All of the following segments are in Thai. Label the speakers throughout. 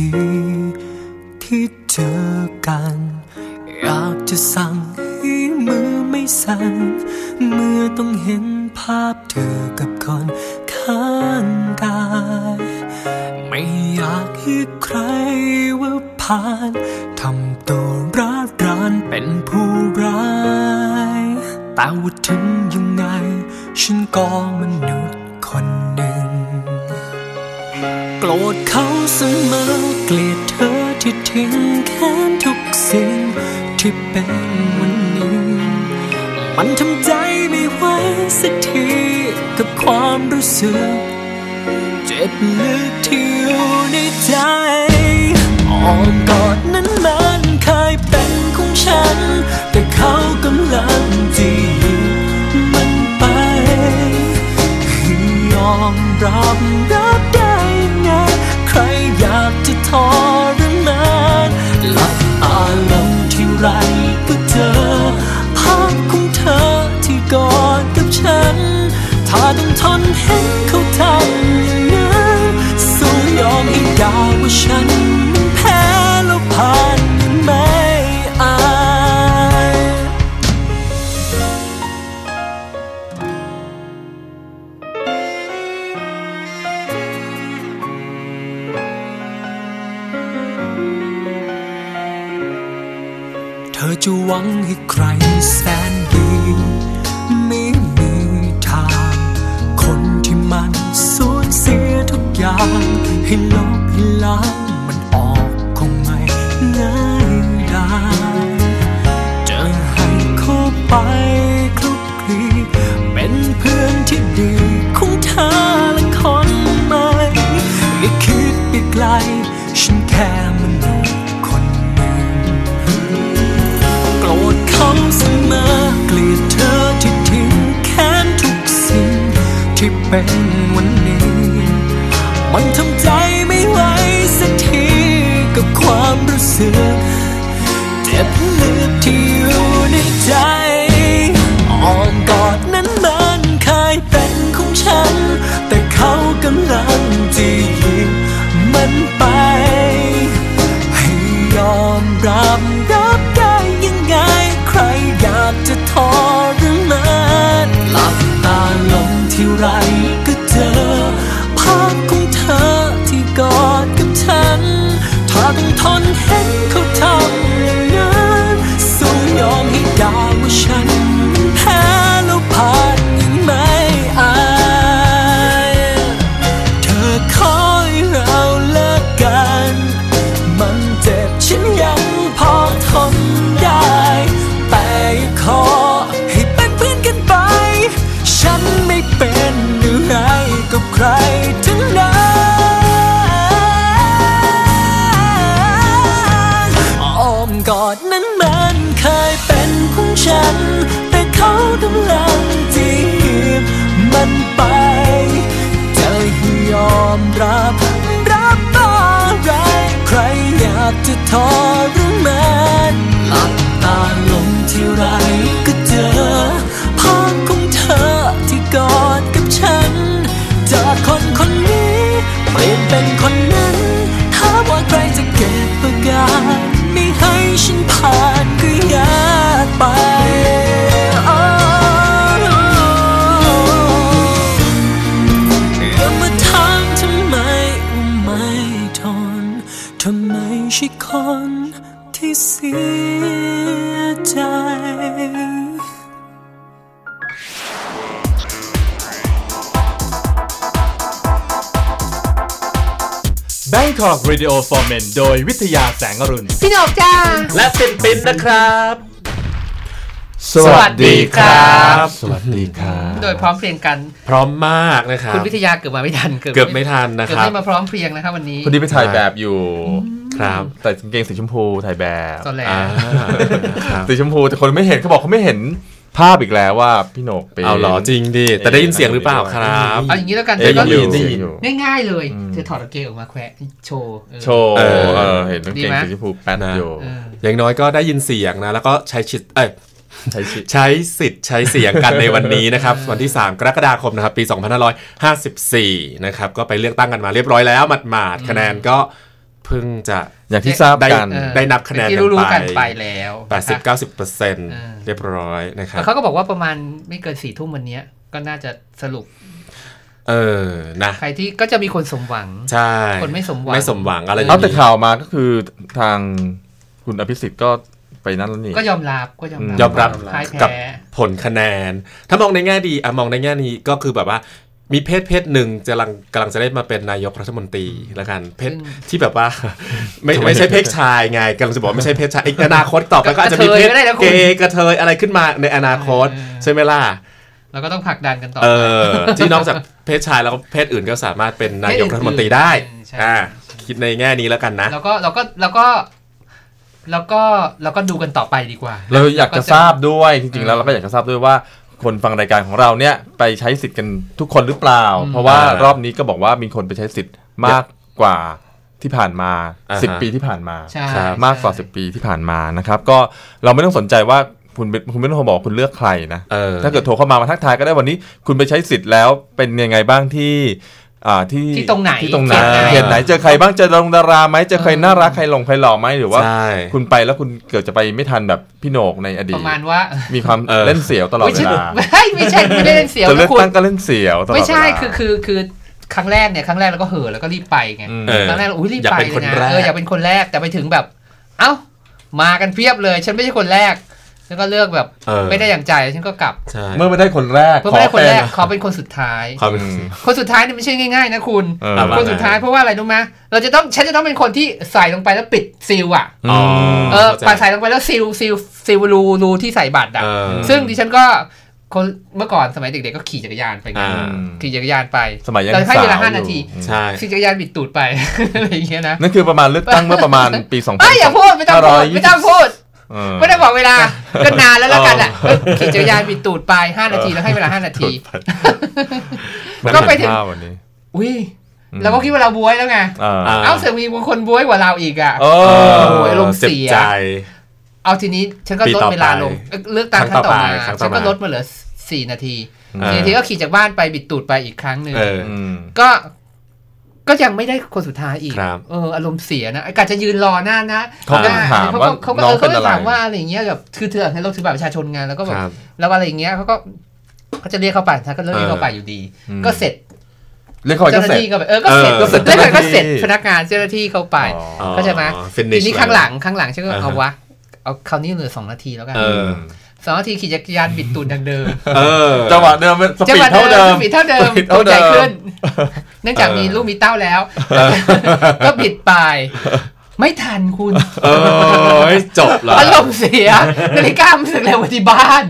Speaker 1: ทุ เป็นวันนี้ มันทำใจไม่ไหวสักทีกับความรู้สึกเจ็บ ที่ไร
Speaker 2: Bangkok Radio for Men โดยวิทยาแสงอรุณ
Speaker 3: พี่หนกจ้า
Speaker 2: และปินปินนะครับ
Speaker 3: สวัสดีครับ
Speaker 2: สวัสดีครับ
Speaker 3: โดยพร้อมเพรียงกัน
Speaker 4: พร้อมมากนะครับ
Speaker 3: คุณวิทยาเกือบมาไม่ทัน
Speaker 4: เกือบไม่ทันนะ
Speaker 3: เกือบ
Speaker 4: ครับ
Speaker 3: ไม่มาพร้อมเพรียงนะครับวันนี้
Speaker 2: คนที่ไปถ่ายแบบอยู่
Speaker 4: ครับ
Speaker 2: แต่กางเกงสีชมพูถ่ายแบบ
Speaker 3: ตอนแรก
Speaker 4: อ่าครับ
Speaker 2: สีชมพูแต่คนไม่เห็นเขาบอกเขาไม่เห็น ภาพอีกแล้วว่าพี่โหนกเป็น
Speaker 4: เอาเหรอจริงดิแต่ได้ยินเสียงหรือเปล่าครับ
Speaker 3: เอาอย่างนี้แล้วกันเธ
Speaker 2: เอ๊ะ
Speaker 3: อก็
Speaker 2: ได้ยิน
Speaker 4: ได้
Speaker 2: ได้
Speaker 4: ยิ
Speaker 2: ยิ
Speaker 4: น
Speaker 2: นอยู่
Speaker 3: ง่ายๆเลย
Speaker 2: อืม
Speaker 3: เธอถอดกางเกงออกมาแขวะโชว์เออ
Speaker 2: โชว์
Speaker 4: เออ
Speaker 2: เออเห็นกาง
Speaker 3: ดี
Speaker 2: เกง
Speaker 3: ไหม
Speaker 2: สีชมพูแป๊ด
Speaker 4: นะ
Speaker 2: อยู่
Speaker 3: เออ
Speaker 4: อย่างน้อยก็ได้ยินเสียงนะ แล้วก็ใช้ชิดเอ้ย
Speaker 5: ใช้สิทธิ์
Speaker 4: ใช้สิทธิ์ใช้เสียงกันในวันนี้นะครับ วันที่ 3 กรกฎาคมนะครับ ปี 2554 นะครับ ก็ไปเลือกตั้งกันมาเรียบร้อยแล้วหมาดๆคะแนนก็เพิ่งจะ
Speaker 5: อย่างที่ทราบ
Speaker 4: ได้
Speaker 5: กัน
Speaker 3: เออ
Speaker 4: ได้นับคะแนน
Speaker 3: ที่
Speaker 4: กัน
Speaker 3: รู้
Speaker 4: ไป
Speaker 3: ๆกันไปแล้วนะคะ
Speaker 4: 80-90%เปอร์เซ็นต์
Speaker 3: เออ
Speaker 4: เรียบร้อยนะครั
Speaker 3: แต่
Speaker 4: บ
Speaker 3: เขาก็บอกว่าประมาณไม่เกินสี่ทุ่มวันเนี้ยก็น่าจะสรุป
Speaker 4: เออนะ
Speaker 3: ใครที่ก็จะมีคนสมหวัง
Speaker 4: ใช่
Speaker 3: คนไม่สมหวัง
Speaker 4: ไม่สมหวังอะไรอย่าง
Speaker 5: เอาแต่
Speaker 4: นี้
Speaker 5: ข่าวมาก็คือทางคุณอภิสิทธิ์ก็ไปนั่นแล้วนี่
Speaker 3: ก็ยอมรับก็ยอมรับ
Speaker 4: ยอมรับ
Speaker 3: พ่าย
Speaker 4: กับ
Speaker 3: แพ้
Speaker 4: ผลคะแนน ถ้ามองในแง่ดีอะมองในแง่นี้ก็คือแบบว่า มีเพศเพศหนึ่งจะกำลังกำลังจะได้มาเป็นนายกรัฐมนตรีละกันเพศ
Speaker 3: ซึ่ง
Speaker 4: ที่แบบว่า ไม่ไม่ใช่เพศชายไงกำลังจะบอกว่าไม่ใช่เพศชายอีกอนาคตต่อไปก็อาจจะมีเพศ
Speaker 3: กระเทยก็ได้นะคุณ
Speaker 4: เกย์กระเทยอะไรขึ้นมาในอนาคต
Speaker 3: เออ
Speaker 4: ใช่ไหมล่ะ
Speaker 3: เราก็ต้องผลักดันกันต่อ
Speaker 4: เอ
Speaker 3: ไป
Speaker 4: อที่นอกจากเพศชายแล้วก็เพศอื่นก็สามารถเป็นนายกรัฐมนตรีได้
Speaker 3: อืมใช่
Speaker 4: อ่าคิดในแง่นี้แล้วกันนะ
Speaker 3: แล้วก็เราก็เราก็แล้วก็เราก็ดูกันต่อไปดีกว่า
Speaker 5: เราอยากจะทราบด้วยจริงๆแล้วเราก็อยากจะทราบด้วยว่า คนฟังรายการของเราเนี่ยไปใช้สิทธิ์กันทุกคนหรือเปล่า เพราะว่า
Speaker 4: อ่าร
Speaker 5: อบนี้ก็บอกว่ามีคนไปใช้สิทธิ์มากกว่าที่ผ่านมา
Speaker 4: อ่าฮะ
Speaker 5: 10 ปีที่ผ่านมา
Speaker 3: ใช่
Speaker 4: ครับ
Speaker 5: มากกว่า 10 ปีที่ผ่านมานะครับ ก็เราไม่ต้องสนใจว่าคุณเป็นคุณไม่ต้องโทรบอกว่าคุณเลือกใครนะ
Speaker 4: เออ
Speaker 5: ถ้าเกิดโทรเข้ามามาทักทายก็ได้วันนี้ คุณไปใช้สิทธิ์แล้วเป็นยังไงบ้างที่ อ่าที่
Speaker 3: ที่ตรงไหน
Speaker 5: ที่ตรงไหน
Speaker 3: เขตไหน
Speaker 5: เขตไหนเจอใครบ้างเจอดารงดาราไหมเจอใคร
Speaker 3: เออ
Speaker 5: น่ารักใครหลงใครหล่อไหมหรือว่า
Speaker 4: ใช่
Speaker 5: คุณไปแล้วคุณเกิดจะไปไม่ทันแบบพี่โหนกในอดี
Speaker 3: ป
Speaker 5: ต
Speaker 3: ระมาณว่า
Speaker 5: มีความ
Speaker 4: เออ
Speaker 5: เล่นเสียวตลอด
Speaker 3: ไม่
Speaker 5: เว
Speaker 3: ใช่
Speaker 5: ลา
Speaker 3: ไม่ใช่ไม่ใช่ไม่ได้เล่นเสียว
Speaker 5: จะเลื
Speaker 3: นะ
Speaker 5: อก
Speaker 3: คุณ
Speaker 5: ตั้งก็เล่นเสียวตลอด
Speaker 3: ไม่ใช่
Speaker 5: เวลา
Speaker 3: คือคือคือครั้งแรกเนี่ยครั้งแรกเราก็เห่อะแล้วก็รีบไปไง
Speaker 5: อืม
Speaker 4: เออ
Speaker 3: ครั้งแรกเราอุ้ยรีบ
Speaker 4: อยาก
Speaker 3: ไป
Speaker 4: เป็น
Speaker 3: เล
Speaker 4: คน
Speaker 3: ยนะ
Speaker 4: แรก
Speaker 3: เอออยากเป็นคนแรกแต่ไปถึงแบบ เอ้ามากันเพียบเลย ฉันไม่ใช่คนแรก ฉันก็เลือกแบบ
Speaker 4: เออ
Speaker 3: ไม่ได้อย่างใจฉันก็กลับ
Speaker 4: ใช่
Speaker 5: เมื่อไม่ได้คนแรก
Speaker 3: เพื่อไม่ได้คนแรก
Speaker 5: ขอ
Speaker 3: ขอเป็น คนสุดท้าย
Speaker 4: ความเป็น
Speaker 5: อืม
Speaker 3: คนสุดท้ายเนี่ยไม่ใช่ง่ายๆนะคุณ
Speaker 5: เออ
Speaker 4: เอามา
Speaker 3: คนสุดท้ายเพราะว่าอะไรรู้ไหมเราจะต้องฉันจะต้องเป็นคนที่ใส่ลงไปแล้วปิดซีลอะ
Speaker 4: อ๋อ
Speaker 3: เออ
Speaker 4: ข้าใจ
Speaker 3: ปาใส่ลงไปแล้วซีลซีลซีลรูรูที่ใส่บัตรอะ
Speaker 4: เออ
Speaker 3: ซึ่งดิฉันก็คนเมื่อก่อนสมัยเด็กๆก็ขี่จักรยานไปไง
Speaker 4: อ่า
Speaker 3: ขี่จักรยานไป
Speaker 5: สมัยยัง
Speaker 3: เราให้เวลา
Speaker 5: สาว
Speaker 3: ห้า
Speaker 5: อยู่
Speaker 3: นาที
Speaker 4: ใช่
Speaker 3: ขี่จักรยานบิดตูดไป อะไรอย่างเงี้ยนะ
Speaker 5: นั่นคือประมาณเลือกตั้งเมื่อประมาณปี 2 0 0
Speaker 3: เอ้ยอย่าพูดไม่ต้องพูดไม่ต้องพูด ไม่ได้บอกเวลา ก็นานแล้วแล้วกันแหละเออขี่จักรยานบิดตูดไปห้านาทีแล้วให้เวลาห้านาที ก็ไปถึง
Speaker 5: วันนี้
Speaker 3: อุ้ย
Speaker 5: อืม
Speaker 3: เราก็คิดว่าเราบวยแล้วไง
Speaker 5: อ่า
Speaker 4: อ่า
Speaker 3: เอ้าเสือมีบางคนบวยกว่าเราอีกอะ
Speaker 5: โอ้
Speaker 3: โอ้ยลงเสีย
Speaker 4: เจ็บใจ
Speaker 3: เอาทีนี้ฉันก็
Speaker 4: ปี
Speaker 3: ลด
Speaker 4: ต่อ
Speaker 3: เวลาลง
Speaker 4: ไป
Speaker 3: เอ้ยเลือกตั้งค
Speaker 4: ครั้
Speaker 3: รั้ง
Speaker 4: งต่
Speaker 3: ต่
Speaker 4: อ
Speaker 3: อ
Speaker 4: ไป
Speaker 3: มา
Speaker 4: ครั้งต่อ
Speaker 3: ฉันก็
Speaker 4: มา
Speaker 3: ลดมาเหลือสี่นาที
Speaker 4: เออ
Speaker 3: สี่นาทีก็ขี่จากบ้านไปบิดตูดไปอีกครั้งหนึ่ง
Speaker 4: เออ
Speaker 5: อืม
Speaker 3: ก็ ก็ยังไม่ได้คนสุดท้ายอีก
Speaker 4: ครับ
Speaker 3: เอออารมณ์เสียนะไอ้การจะยืนรอหน้านะ
Speaker 5: เขาก็
Speaker 3: หน้
Speaker 5: ถาม
Speaker 3: เขา
Speaker 5: ว่า
Speaker 3: ก็เขาก็
Speaker 5: น้
Speaker 3: เอ
Speaker 5: อง
Speaker 3: อ
Speaker 5: เป็
Speaker 3: เขา
Speaker 5: น
Speaker 3: ก็
Speaker 5: อะไร
Speaker 3: ถามว่าอะไรอย่างเงี้ยแบบคือเธอให้เราถือบัตรประชาชนไงานแล้วก็แบ
Speaker 4: ค
Speaker 3: บ
Speaker 4: รับ
Speaker 3: แล้วอะไรอย่างเงี้ยเขาก็เขาจะเรียกเข้าไปถ้าก็เรียกเข้าไปอยู่ดี
Speaker 5: อืม
Speaker 3: ก็เสร็จ
Speaker 5: เรียกเขาไป
Speaker 3: เจ้า
Speaker 5: ก็
Speaker 3: หน้า
Speaker 5: เสร็จ
Speaker 3: ที่ก็ไปเออก็เสร็จ
Speaker 5: เออก็เสร็จ
Speaker 3: แล้วก็เสร็จ
Speaker 5: เจ้าหน้าที่
Speaker 3: พนักงานเจ้าหน้าที่เข้าไป
Speaker 5: อ๋อ
Speaker 3: เข้าใจไหม
Speaker 4: ฟินิ
Speaker 3: ที
Speaker 4: ช
Speaker 3: นี้ข้างหลังข้างหลังฉันก็
Speaker 4: อ่าฮะ
Speaker 3: เอาวะ เอาคราวนี้เหลือสองนาทีแล้วกัน
Speaker 4: เออ
Speaker 3: สองนาทีขี่จักรยานบิดตูนดังเดิม
Speaker 4: เออ
Speaker 5: จังหวะเดิมเป็นส
Speaker 3: จัง
Speaker 5: ปี
Speaker 3: ห
Speaker 5: ด
Speaker 3: วะ
Speaker 5: เท่าเดิม
Speaker 3: สปีดเท่าเดิม
Speaker 5: สปีด
Speaker 3: ตั
Speaker 5: เท่าว
Speaker 3: ใหญ่
Speaker 5: เดิม
Speaker 3: ขึ้น เนื่องจากมีลูกมีเต้าแล้ว ก็บิดไป ไม่ทันคุณ
Speaker 4: เออจบแล้ว
Speaker 3: อารมณ์เสียนาฬิกามันสึกเร็วกว่าที่บ้าน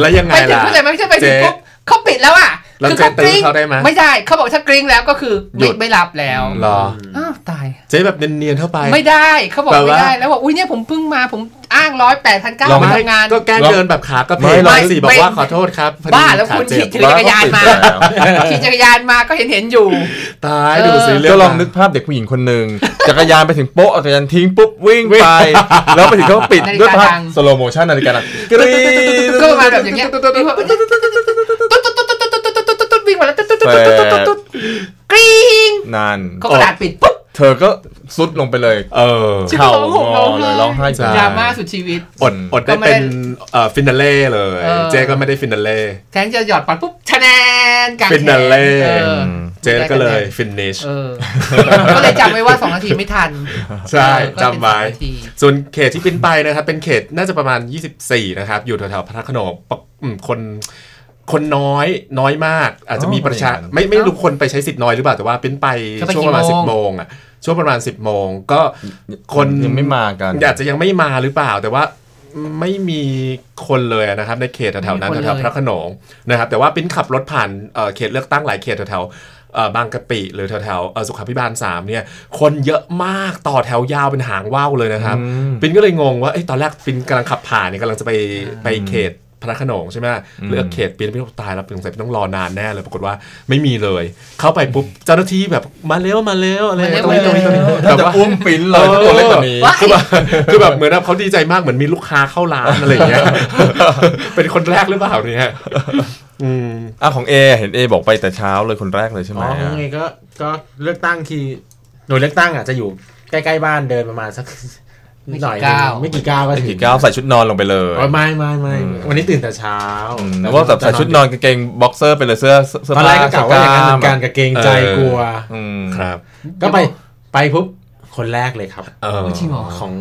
Speaker 4: แล้วยังไง
Speaker 3: ไปถึง
Speaker 4: ล่ะ
Speaker 3: เข้าใจไหมไม่ใช่ไปถึง
Speaker 4: เจ๊
Speaker 3: ปุ๊บเขาปิดแล้วอะ
Speaker 4: แล้ว
Speaker 3: คือ
Speaker 4: เจ๊
Speaker 3: เขากริ้ง
Speaker 4: ตื้อเขาได้ไหม
Speaker 3: ไม่ได้เขาบอกถ้ากริ้งแล้วก็คือ
Speaker 4: หยุ
Speaker 3: ไม่
Speaker 4: ด
Speaker 3: ไม่รับแล้ว
Speaker 4: เหรอ
Speaker 3: อ้าวตาย
Speaker 4: เจ๊แบบเนียนๆเข้าไป
Speaker 3: ไม่ได้เขาบอก
Speaker 4: แปล
Speaker 3: ไม่
Speaker 4: ว่า
Speaker 3: ได้แล้วบอกอุ้ยเนี่ยผมเพิ่งมาผมอ้างร้อยแปดพันเก้า
Speaker 5: ลอง
Speaker 3: ไป
Speaker 5: ไม่
Speaker 3: ทำงาน
Speaker 4: ก็แกล้งเดินแบบขากระเพก
Speaker 5: ไม่
Speaker 4: ไม่
Speaker 5: ไม่
Speaker 4: สิบอกว่าขอโทษครับพอดี
Speaker 3: บ้าแล้วคุณ
Speaker 4: ขาเจ็
Speaker 3: ขี่
Speaker 4: บ
Speaker 3: ถือจักรยานมาขี่จักรยานมาก็เห็นเห็นอยู่
Speaker 4: ตาย
Speaker 3: เออ
Speaker 4: ดูสิเรื่
Speaker 5: ก็ลองนึกภาพเด็กผู้หญิงคนหนึ่งจักรยานไปถึงโป๊ะเอาจักรยานทิ้งปุ๊บวิ่งไป แล้วไปถึงเขาปิด
Speaker 3: นาฬิกา
Speaker 5: ด้วยภาพ
Speaker 3: ดัง
Speaker 5: สโลโมชั่นนาฬิกาดังกรี๊ด
Speaker 3: ก็ประมาณแบบอย่างเงี้ย วิ่งมาแล้วตุ๊ดตุ๊ดตุ๊ดตุ๊ดตุ๊ดตุ๊ดตุ๊ดกริ๊ง
Speaker 5: นั่น
Speaker 3: เขากระดาษปิดปุ๊บ
Speaker 5: เธอก็ซุดลงไปเลย
Speaker 4: เออ
Speaker 5: เข่างอเลยร้องไห้
Speaker 4: ใช่
Speaker 3: ดราม่าสุดชีวิต
Speaker 4: อดอดได้
Speaker 3: ก็ไม่ได้
Speaker 4: เป็นเอ่อฟินาเล่เลย
Speaker 3: เออ
Speaker 4: เจ๊ก็ไม่ได้ฟินาเล่
Speaker 3: แทนจะหยอดปัดปุ๊บชะแนนกลางแข
Speaker 4: Finale
Speaker 3: เออ
Speaker 4: เจ๊ก็เลยฟินิช
Speaker 3: เออก็เลยจำไว้ว่า 2 นาทีไม่ทัน
Speaker 4: ใช่
Speaker 3: เออก็เป็น
Speaker 4: จำไว้
Speaker 3: สองนาที
Speaker 4: ส่วนเขตที่ปิ้นไปนะครับ เป็นเขตน่าจะประมาณ 24 นะครับ อยู่แถวๆพระโขนงปกอืมคน คนน้อยน้อยมาก อาจจะมีประชา
Speaker 5: อ๋อ
Speaker 4: ไม่ไม่รู้คนไปใช้สิทธิ์น้อยหรือเปล่าแต่ว่าปิ้นไป
Speaker 3: ก็ไป
Speaker 4: ช่วงประมาณ
Speaker 3: กี่
Speaker 4: 10
Speaker 3: โม
Speaker 4: โม
Speaker 3: ง
Speaker 4: งอะช่วงประมาณ10โมงก็คน
Speaker 5: ยังไม่มากัน
Speaker 4: อาจจะยังไม่มาหรือเปล่า แต่ว่าไม่มีคนเลยนะครับในเขตแถวๆนั้น
Speaker 3: ไม่มีคน
Speaker 4: แถวๆ
Speaker 3: เลย
Speaker 4: พระโขนงนะครับแต่ว่าปิ้นขับรถผ่านเอ่อเขตเลือกตั้งหลายเขตแถวๆเอ่อบางกะปิหรือแถวๆเอ่อสุขาภิบาล3เนี่ยคนเยอะมากต่อแถวยาวเป็นหางว่าวเลยนะครับ
Speaker 5: อืม
Speaker 4: ปินก็เลยงงว่าเอ้ยตอนแรกปินกำลังขับผ่านเนี่ยกำลังจะไปไปเขตพ ระโขนงใช่ไหมเลือกเขตปีนพี่ตายแล้วสงสัยต้องรอนานแน่เลยปรากฏว่าไม่มีเลย เข้าไปปุ๊บเจ้าหน้าที่แบบมาเร็วมาเร็วอะไร
Speaker 3: มาเร็ว
Speaker 4: ตรงนี้ตรงนี้ตรงนี้
Speaker 5: ถ้าจะอุ้มปิ้นเลยถ้าตัวเล็กกว่านี้
Speaker 4: คือแบบคือแบบเหมือนแบบเขาดีใจมากเหมือนมีลูกค้าเข้าร้านอะไรอย่างเงี้ยเป็นคนแรกหรือเปล่าเนี่ยอืม
Speaker 5: อะของเอเห็นเอบอกไปแต่เช้าเลยคนแรกเลยใช่ไหม
Speaker 6: อ๋อยังไงก็ก็เลือกตั้งที่หน่วยเลือกตั้งอะจะอยู่ใกล้ ๆ บ้านเดินประมาณสัก
Speaker 3: ไม่กี่
Speaker 6: หน่อย
Speaker 3: ก้าว
Speaker 6: ไม่กี่ก้าวก็ถึง
Speaker 5: กี่ก้าวใส่ชุดนอนลงไปเลย
Speaker 6: อ๋อไม่ไม่ไม่
Speaker 5: อืม
Speaker 6: วันนี้ตื่นแต่เช้า
Speaker 5: อืมแล้วว่าแบบใส่ชุดนอนกางเกงบ็อกเซอร์ไปเลยเสื้อเสื้อ
Speaker 6: ตอนแรกก็กะว่าอย่างนั้นเหมือนกัน
Speaker 5: ก
Speaker 6: กับเกรงใจ
Speaker 4: เออ
Speaker 6: กลัว
Speaker 5: อืม
Speaker 4: ครับ
Speaker 6: ก็ไปไปปุ๊บ คนแรกเลยครับ
Speaker 4: เออ
Speaker 3: จริงเหรอ
Speaker 6: ของ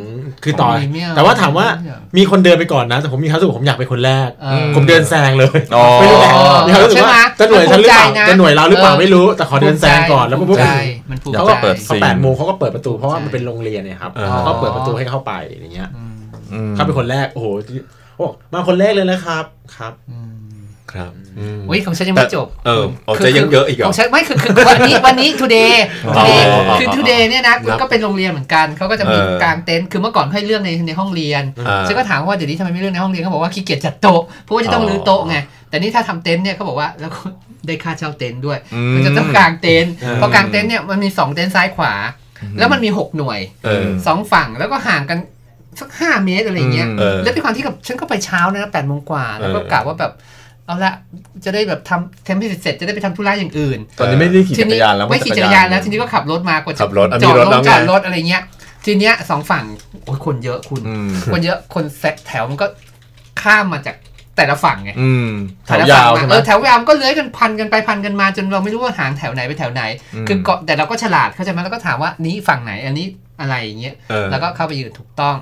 Speaker 6: คือต่อ
Speaker 3: ของมีไม่เอา
Speaker 6: แต่ว่าถามว่า
Speaker 3: ไม่เอา
Speaker 6: มีคนเดินไปก่อนนะ แต่ผมมีความรู้สึกว่าผมอยากเป็นคนแรก
Speaker 3: เออ
Speaker 6: ผมเดินแซงเลย
Speaker 5: อ๋อ
Speaker 6: ไม่รู้แหละมีความรู้สึกว่า
Speaker 3: ใช่ไหม
Speaker 6: จะหน่วยฉันหรือเปล่า
Speaker 3: มันภูมิใจนะ
Speaker 6: จะหน่วยเราหรือเปล่า
Speaker 3: เออ
Speaker 6: ไม่รู้แต่ขอเดินแซงก่อนแล้ว
Speaker 3: ภู
Speaker 6: ปุ๊บ
Speaker 3: มิใจมันภูมิ
Speaker 5: อยาก
Speaker 3: ใจ
Speaker 5: จะเปิด
Speaker 6: เขาแปดโมงเขาก็เปิดประตูเพราะว่ามันเป็นโรงเรียนเนี่ยครับ
Speaker 4: อ๋อ
Speaker 6: เขาก็เปิดประตูให้เข้าไปอย่างเงี้ย
Speaker 5: อืม
Speaker 6: เขาเป็นคนแรกโอ้โหโอ้มาคนแรกเลยนะครับครับ
Speaker 4: ครับอืม
Speaker 3: โอ้ยของฉันยังไม่จบ
Speaker 4: เอออ๋อจะยังเยอะอีกเหรอ
Speaker 3: ของฉันไม่คือคือวันนี้วันนี้ today
Speaker 4: อ๋อ
Speaker 3: today
Speaker 4: อ๋ออ๋อ
Speaker 3: คือ today เนี่ยนะ
Speaker 4: ครับ
Speaker 3: ก็เป็นโรงเรียนเหมือนกันเขาก็จะมี
Speaker 4: เออกา
Speaker 3: งเต็นท์คือเมื่อก่อนให้เลือกในในห้องเรียน
Speaker 4: อ่า
Speaker 3: ฉันก็ถามว่าเดี๋ยวนี้ทำไมไม่เลือกในห้องเรียนเขาบอกว่าขี้เกียจจัดโต๊ะเพราะว่าจะต้อง
Speaker 4: อ๋อ
Speaker 3: รื้อโต๊ะไงแต่นี่ถ้าทำเต็นท์เนี่ยเขาบอกว่าแล้วก็ได้ค่าเช่าเต็นท์ด้วย
Speaker 5: อืม
Speaker 3: มันจะต้องกางเต็นท์
Speaker 6: อืม
Speaker 3: พอกางเต็นท์เนี่ยมันมีสองเต็นท์ซ้ายขวา แล้วมันมีหกหน่วย
Speaker 4: เออ
Speaker 3: สองฝั่งแล้วก็ห่างกันสักห้าเมตรอะไรเงี้ย
Speaker 5: อืม
Speaker 4: เออ
Speaker 3: แล้วด้วยความที่กับฉันก็ไปเช้านะแปดโมงกว่าแล้วก็
Speaker 4: เออ
Speaker 3: กะว่าแบบ เอาละจะได้แบบทำเทมเพลเสร็จจะได้ไปทำธุระอย่างอื่น
Speaker 5: ตอนนี้ไม่ได้ขี่จักรยานแล้ว
Speaker 3: ไม่ขี่จักรยานแล้วทีนี้ก็ขับรถมากว่าจะ
Speaker 4: ขับรถอะ
Speaker 3: จ
Speaker 4: มี
Speaker 3: อด
Speaker 4: ร
Speaker 3: ร
Speaker 4: ถ
Speaker 3: ถ
Speaker 4: แล้วไง
Speaker 3: จอดรถอะไรเงี้ย ทีเนี้ยสองฝั่งโอ้ยคนเยอะคุณ
Speaker 5: อืม
Speaker 3: คนเยอะคนแซะแถวมันก็ข้ามมาจากแต่ละฝั่งไง
Speaker 5: อืมแถ
Speaker 3: แต่
Speaker 5: ว
Speaker 3: ละ
Speaker 5: ยา
Speaker 3: ฝั่ง
Speaker 5: ว
Speaker 3: มา
Speaker 5: ใช่ไหม
Speaker 3: เออแถวยาวมันก็เลื้อยกันพันกันไปพันกันมาจนเราไม่รู้ว่าหางแถวไหนไปแถวไหน
Speaker 5: อืม
Speaker 3: คือเกาะแต่เราก็ฉลาดเข้าใจไหมแล้วก็ถามว่านี้ฝั่งไหน อันนี้อะไรอย่างเงี้ย
Speaker 4: เออ
Speaker 3: แล้วก็เข้าไปยืนถูกต้อง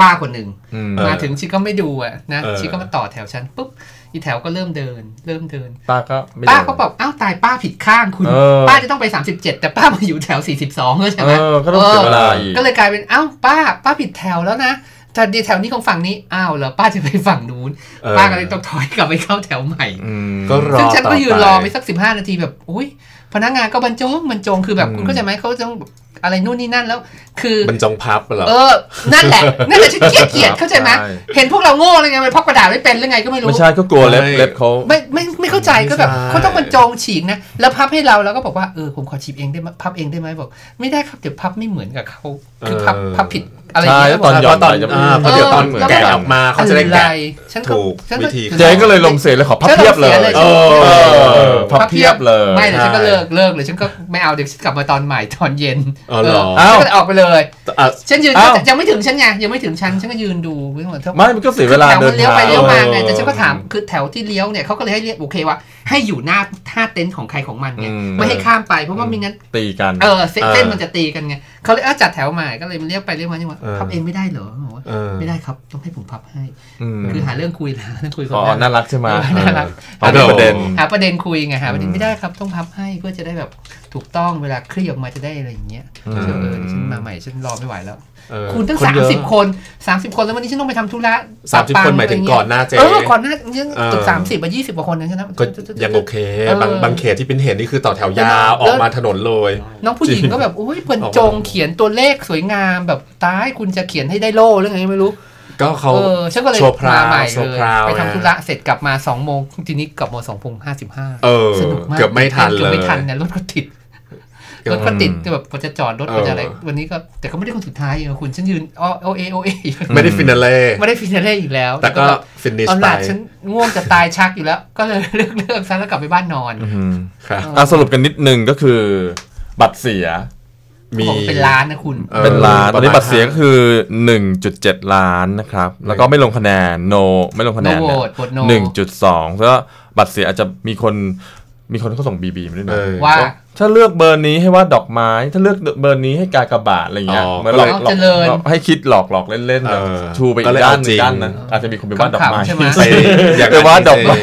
Speaker 3: ป้าคนหนึ่ง
Speaker 5: อืม
Speaker 4: เออ
Speaker 3: มาถึงชิก็ไม่ดูอะนะ
Speaker 4: เออ
Speaker 3: ชิก็มาต่อแถวฉันปุ๊บอีแถวก็เริ่มเดิน เริ่มเดิน
Speaker 5: ป้าก็ไม่
Speaker 3: ป้า
Speaker 5: โดน
Speaker 3: ก็บอกอ้าวตายป้าผิดข้างคุณ
Speaker 5: เออ
Speaker 3: ป้าจะต้องไป 37 แต่ป้ามาอยู่แถว 42เข้าใจไหม
Speaker 5: เออก็ต้องเสียเวลาอีก
Speaker 3: ก็เลยกลายเป็นอ้าวป้า ป้าผิดแถวแล้วนะแต่เดียวแถวนี้ของฝั่งนี้อ้าวเหรอป้าจะไปฝั่งนู้น
Speaker 4: เออ
Speaker 3: ป้าก็เลยต้องถอยกลับไปเข้าแถวใหม่
Speaker 5: อืม
Speaker 4: ก็รอ
Speaker 3: ซึ่งฉันก็ยืนรอไป
Speaker 4: ต่
Speaker 3: สัก 15 นาทีแบบอุ้ยพนักงานก็บรรจงบรรจงคือแบบ
Speaker 5: อืม
Speaker 3: คุณเข้าใจไหมเขาต้อง อะไรนู่นนี่นั่นแล้ว คือ
Speaker 4: บรรจงพับเหรอ
Speaker 3: เออนั่นแหละนั่นแหละฉันเกลียดเกลียดเข้าใจไหม
Speaker 5: ใช่
Speaker 3: เห็นพวกเราโง่อะไรไงมันพับกระดาษไม่เป็นหรือไงก็ไม่รู้
Speaker 5: ไม่ใช่ก็กลัวเล็บ
Speaker 4: ไม่
Speaker 5: เล็บเขา
Speaker 3: ไม่ไม่ไม่เข้าใจก็แบบ
Speaker 4: ไม่ใช่
Speaker 3: เขาต้องบรรจงฉีกนะแล้วพับให้เราแล้วก็บอกว่าเออผมขอฉีกเองได้ไหมพับเองได้ไหมบอก ไม่ได้ครับเดี๋ยวพับไม่เหมือนกับเขาคือพับ
Speaker 4: เออ
Speaker 3: พับผิดอะไรอ
Speaker 5: ใช่
Speaker 3: ย่างเงี้ย
Speaker 5: แล้วตอน
Speaker 3: บก
Speaker 5: หย่อน
Speaker 4: ตอน
Speaker 5: ไปจะไม่
Speaker 4: อ่าเพราะเดี๋ยวตอน
Speaker 5: เหมือน
Speaker 4: แกะ
Speaker 5: กัน
Speaker 4: ออกมาเขาจะได้แกะ
Speaker 3: อะไรฉันก็
Speaker 4: ถูก
Speaker 3: ฉัน
Speaker 4: วิธี
Speaker 5: เจ๊ก็เลยลมเสียเลยขอพับเพียบเลย
Speaker 3: ฉันก็
Speaker 5: เอ
Speaker 3: สี
Speaker 5: อพับเพียบเลย
Speaker 3: ไม่เดี๋ยวฉันก็
Speaker 5: ใช่
Speaker 3: เลิกเลิกเลยฉันก็ ไม่เอาเดี๋ยวฉันกลับมาตอนใหม่ตอนเย็น
Speaker 4: อ๋อเหรอ
Speaker 3: เออฉันก็เลยออกไปเลย
Speaker 4: อะ
Speaker 3: ฉันยืน
Speaker 5: อ้าว
Speaker 3: ยังไม่ถึงฉันไงยังไม่ถึงฉันฉันก็ยืนดูไม่หมด
Speaker 5: ไม่มันก็เสียเวลา
Speaker 3: แถว
Speaker 5: เดิ
Speaker 3: มันนเลี้ยวไป
Speaker 5: ทาง
Speaker 3: เลี้ยวมาไง
Speaker 4: เออ
Speaker 3: แต่ฉันก็ถามคือแถวที่เลี้ยวเนี่ยเขาก็เลยให้เรียกโอเคว่า ให้อยู่หน้าท่าเต็นท์ของใครของมันไง
Speaker 5: อืม
Speaker 3: ไม่ให้ข้ามไปเพราะว่าไม่งั้น
Speaker 5: ตีกัน
Speaker 3: เออเส้น
Speaker 4: เออ
Speaker 3: เส้นมันจะตีกันไงเขาเลยเอาจัดแถวใหม่ก็เลยเรียกไปเรียกมานี่ว่า
Speaker 4: เออ
Speaker 3: พับเองไม่ได้เหรอบอกว่า
Speaker 4: เออ
Speaker 3: ไม่ได้ครับต้องให้ผมพับให้
Speaker 5: อืม
Speaker 3: คือหาเรื่องคุยหาเรื่องคุย
Speaker 5: อ๋อน่ารักใช่ไหม
Speaker 3: เออน่ารัก
Speaker 5: เอาเป็นประเด็น
Speaker 3: หาประเด็นคุยไงหาประเด็
Speaker 5: อื
Speaker 3: น
Speaker 5: ม
Speaker 3: ไม่ได้ครับต้องพับให้เพื่อจะได้แบบ ถูกต้องเวลาคลี่ออกมาจะได้อะไรอย่างเงี้ย
Speaker 5: อืม
Speaker 3: เออเออเดี๋ยวฉันมาใหม่ฉันรอไม่ไหวแล้ว
Speaker 4: เออ
Speaker 3: คุณตั้ง
Speaker 4: คน
Speaker 3: สาม
Speaker 4: เยอะ
Speaker 3: สิบคนสามสิบคนแล้ววันนี้ฉันต้องไปทำธุระ
Speaker 4: สามสิบคนหมายถึงก่อนหน้าเจ๊
Speaker 3: เออก่อนหน้ายัง
Speaker 4: เออ
Speaker 3: เกือบสามสิบมายี่สิบกว่าคนนะฉันนะ
Speaker 4: ก็ยังโอเค บาง
Speaker 3: เออ
Speaker 4: บางเขตที่เป็นเห็นนี่คือต่อแถวยาว
Speaker 3: แล้ว
Speaker 4: ออกมาถนนเลย
Speaker 3: น้องผู้หญิงก็แบบโอ้ยเพิ่น
Speaker 4: ออกมา
Speaker 3: จงเขียนตัวเลขสวยงามแบบตายคุณจะเขียนให้ได้โล่หรือไงไม่รู้
Speaker 4: ก็เขา
Speaker 3: เออฉันก็เลย
Speaker 4: โชว์พราว
Speaker 3: มาใหม่
Speaker 4: โช
Speaker 3: เล
Speaker 4: ว์
Speaker 3: ย
Speaker 4: พราว
Speaker 3: ไป
Speaker 4: ไง
Speaker 3: ทำธุระเสร็จกลับมาสองโมงทีนี้กลับมาสองโมงห้าสิบห้า
Speaker 4: เออ
Speaker 3: สนุกมาก
Speaker 4: เกือบไม่ทัน
Speaker 3: เกื
Speaker 4: เล
Speaker 3: อบ
Speaker 4: ย
Speaker 3: ไม่ทันเนี่ยรถก็ติด รถก็ติดแบบกว่าจะจอดรถกว่าจะอะไร
Speaker 4: เออ
Speaker 3: วันนี้ก็แต่ก็ไม่ได้คนสุดท้ายเออคุณฉันยืนอ้อโอเอโอเอ
Speaker 4: ไม่ได้ฟินาเล่
Speaker 3: ไม่ได้ฟินาเล่อีกแล้ว
Speaker 4: แต่ก็
Speaker 3: แบบ
Speaker 4: ฟินิช
Speaker 3: ตอนห
Speaker 4: ไป
Speaker 3: ลังฉันง่วงจะตายชักอยู่แล้ว ก็เลยเลือกเลือกซะแล้วกลับไปบ้านนอน
Speaker 5: อืม
Speaker 4: ครับ
Speaker 5: อะสรุปกันนิดนึงก็คือ บัตรเสีย
Speaker 4: มี
Speaker 3: บอกเป็นล้านนะคุณ
Speaker 4: ออ
Speaker 5: เป็นล้านตอนนี้
Speaker 4: ประมาณ
Speaker 5: บัตรเสียก็คือ 1.7 ล้านนะครับ แล้วก็ไม่ลงคะแนน no ไม่ลงคะแนน
Speaker 3: No
Speaker 5: เนี่ย
Speaker 3: vote vote no
Speaker 5: หนึ่งจุดสองแล้วบัตรเสียอาจจะมีคน มีคนเขาส่งบีบีมาด้วย
Speaker 4: เอ
Speaker 5: นะ
Speaker 4: อ
Speaker 3: ว่า
Speaker 5: ถ้าเลือกเบอร์นี้ให้วาดดอกไม้ ถ้าเลือกเบอร์นี้ให้กากบาทอะไรเงี้ย
Speaker 4: อ๋อ
Speaker 5: เหมือนหลอก
Speaker 3: ก็
Speaker 5: หลอก
Speaker 3: เจริญ
Speaker 5: หลอกให้คิดหลอกหลอกเล่นๆแบบ
Speaker 4: เออ
Speaker 5: ชูไป
Speaker 4: ก็
Speaker 5: อี
Speaker 4: เลย
Speaker 5: กด้าน
Speaker 4: เอา
Speaker 5: ห
Speaker 4: จริ
Speaker 5: นึ่
Speaker 4: ง
Speaker 5: งด้านนั้นอาจจะมีคนไปวาดดอกไม้
Speaker 3: ขำๆใช่ไหม
Speaker 4: ไปอย่าง
Speaker 5: ไปวาดดอกไม้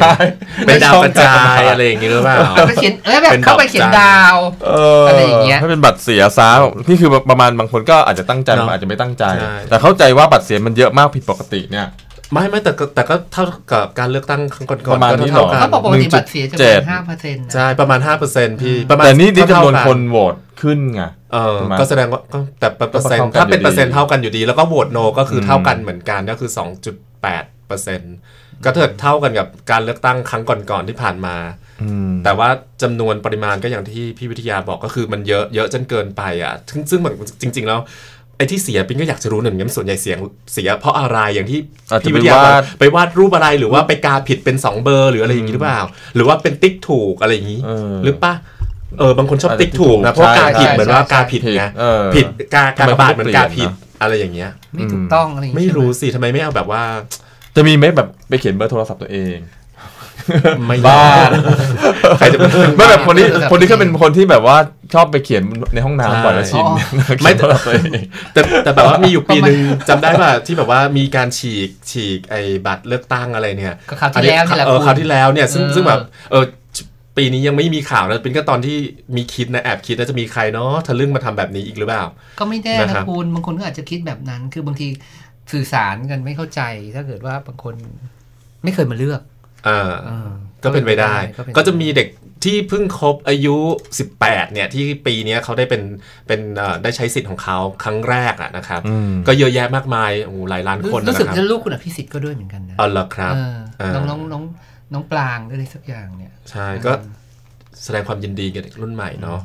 Speaker 4: เป็นดาวกระจายอะไรอย่างงี้หรือเปล่า
Speaker 3: เอาไปเขียนเออแบบ
Speaker 4: เป็นดอก
Speaker 3: เข้าไปเขียน
Speaker 4: จันทร์
Speaker 3: ดาว
Speaker 5: เออ
Speaker 3: อะไรอย่างเงี้ย
Speaker 5: ให้เป็นบัตรเสียซะนี่คือประมาณบางคนก็อาจจะตั้งใจ
Speaker 4: เนอะ
Speaker 5: บางอาจจะไม่ตั้งใจ
Speaker 4: ใช่
Speaker 5: แต่เข้าใจว่าบัตรเสียมันเยอะมากผิดปกติเนี่ย
Speaker 4: ไม่ไม่แต่ก็แต่ก็เท่ากับการเลือกตั้งครั้งก่อน
Speaker 5: ประมาณ
Speaker 4: ๆก็
Speaker 5: นี้
Speaker 4: เท่า
Speaker 5: เหรอ
Speaker 4: กัน
Speaker 3: เขาบอกปกติบัตรเสียจะประมาณห้าเปอร์เซ็นต์
Speaker 4: ใช่ประมาณ5%พี่ประมาณ
Speaker 5: แต่นี่นี่จำนวน
Speaker 4: เท่าๆกั
Speaker 5: คนโหวตขึ้นไง
Speaker 4: เออ
Speaker 5: ใช่ไหม
Speaker 4: ก็แสดงว่าก็แต่เปอร์เซ็นต์
Speaker 5: ก็เท่ากัน
Speaker 4: ถ้าเป็น
Speaker 5: อยู่ดี
Speaker 4: เปอร์เซ็นต์เท่ากันอยู่ดีแล้วก็ vote no ก็คืออ
Speaker 5: ม
Speaker 4: เท่ากันเหมือนกันก็คือ2.8เปอร์เซ็นต์ก็เถิดเท่ากันกับการเลือกตั้งครั้งก่อนๆที่ผ่านมา
Speaker 5: อืม
Speaker 4: แต่ว่าจำนวนปริมาณก็อย่างที่พี่วิทยาบอกก็คือมันเยอะเยอะจนเกินไปอะซึ่งซึ่งแบบจริง ๆ แล้ว ไอ้ที่เสียปิงก็อยากจะรู้หนึ่งงั้นส่วนใหญ่เสียงเสียเพราะอะไรอย่างที่
Speaker 5: อาจจะ
Speaker 4: พี่
Speaker 5: ไป
Speaker 4: วิทยาบอก
Speaker 5: วาด
Speaker 4: ไปวาดรูปอะไรหรือว่าไปกาผิดเป็นสองเบอร์หรืออะไรอย่างนี้หรือเปล่า หรือว่าเป็นติ๊กถูกอะไรอย่างนี้
Speaker 5: เออ
Speaker 4: หรือปะเออบางคนชอบ
Speaker 5: อาจจะ
Speaker 4: ติ๊กถูกนะ
Speaker 5: ถูก
Speaker 4: เพราะกา
Speaker 5: ใช่
Speaker 4: ผิด
Speaker 3: ใช่
Speaker 4: เหมือนว่า
Speaker 3: ใช่
Speaker 4: กาผิดไง
Speaker 5: เออ
Speaker 4: ผิดกากากบาทเหมือน
Speaker 5: ทำไมเขา
Speaker 4: กา
Speaker 5: เปลี่
Speaker 4: ผิ
Speaker 5: ย
Speaker 4: ด
Speaker 5: นนะ
Speaker 4: อะไรอย่างเงี้ย
Speaker 3: ไม่ถูกต้องอะไรอย่าง
Speaker 4: ไม่
Speaker 3: เงี้ย
Speaker 4: รู้สิทำไมไม่เอาแบบว่า
Speaker 5: จะมีไหมแบบไปเขียนเบอร์โทรศัพท์ตัวเอง
Speaker 4: ไม่
Speaker 5: บ้า
Speaker 4: ใครจะเป็น
Speaker 5: ไม่แบบคนนี้คนนี้ก็เป็นคนที่แบบว่าชอบไปเขียนในห้องน้ำก่อนแล้วชิน
Speaker 3: อ๋อ
Speaker 5: ไม่โทรศัพท์ตัวเอง
Speaker 4: แต่แต่แบบว่ามีอยู่ปีหนึ่งจำได้ป่ะที่แบบว่ามีการฉีกฉีกไอ้บัตรเลือกตั้งอะไรเนี่ย
Speaker 3: ก็คราวที่แล้วนี่แหละ
Speaker 4: เออ
Speaker 3: คุณ
Speaker 4: คราวที่แล้วเนี่ยซึ่ง
Speaker 3: เออ
Speaker 4: ซึ่งแบบเออปีนี้ยังไม่มีข่าวนะเป็นก็ตอนที่มีคิดนะแอบคิดว่าจะมีใครเนาะทะลึ่งมาทำแบบนี้อีกหรือเปล่า
Speaker 3: ก็ไม่แน่
Speaker 4: นะ
Speaker 3: นะครับคุณบางคนก็อาจจะคิดแบบนั้น คือบางทีสื่อสารกันไม่เข้าใจถ้าเกิดว่าบางคนไม่เคยมาเลือก
Speaker 4: อ่า
Speaker 3: เออ
Speaker 4: ก็เป็นไปได้
Speaker 3: ก็เป็นไปได้
Speaker 4: ก็จะมีเด็กที่เพิ่งครบอายุ 18 เนี่ย ที่ปีเนี้ยเขาได้เป็นเป็นเอ่อได้ใช้สิทธิ์ของเขาครั้งแรกอะนะครับ
Speaker 5: อืม
Speaker 4: ก็เยอะแยะมากมายโอ้โหหลายล้านคน
Speaker 3: รู้
Speaker 4: นะ
Speaker 3: สึก
Speaker 4: ครับ
Speaker 3: จะลูกคุณอภิสิทธิ์ก็ด้วยเหมือนกันนะ
Speaker 4: อ๋อเหรอครับ
Speaker 3: เออ
Speaker 4: เออ
Speaker 3: น้องน้องน้องน้องปลางด้วยสักอย่างเนี่ย
Speaker 4: ใช่ก็แสดงความยินดีกับเด็กรุ่นใหม่เนาะ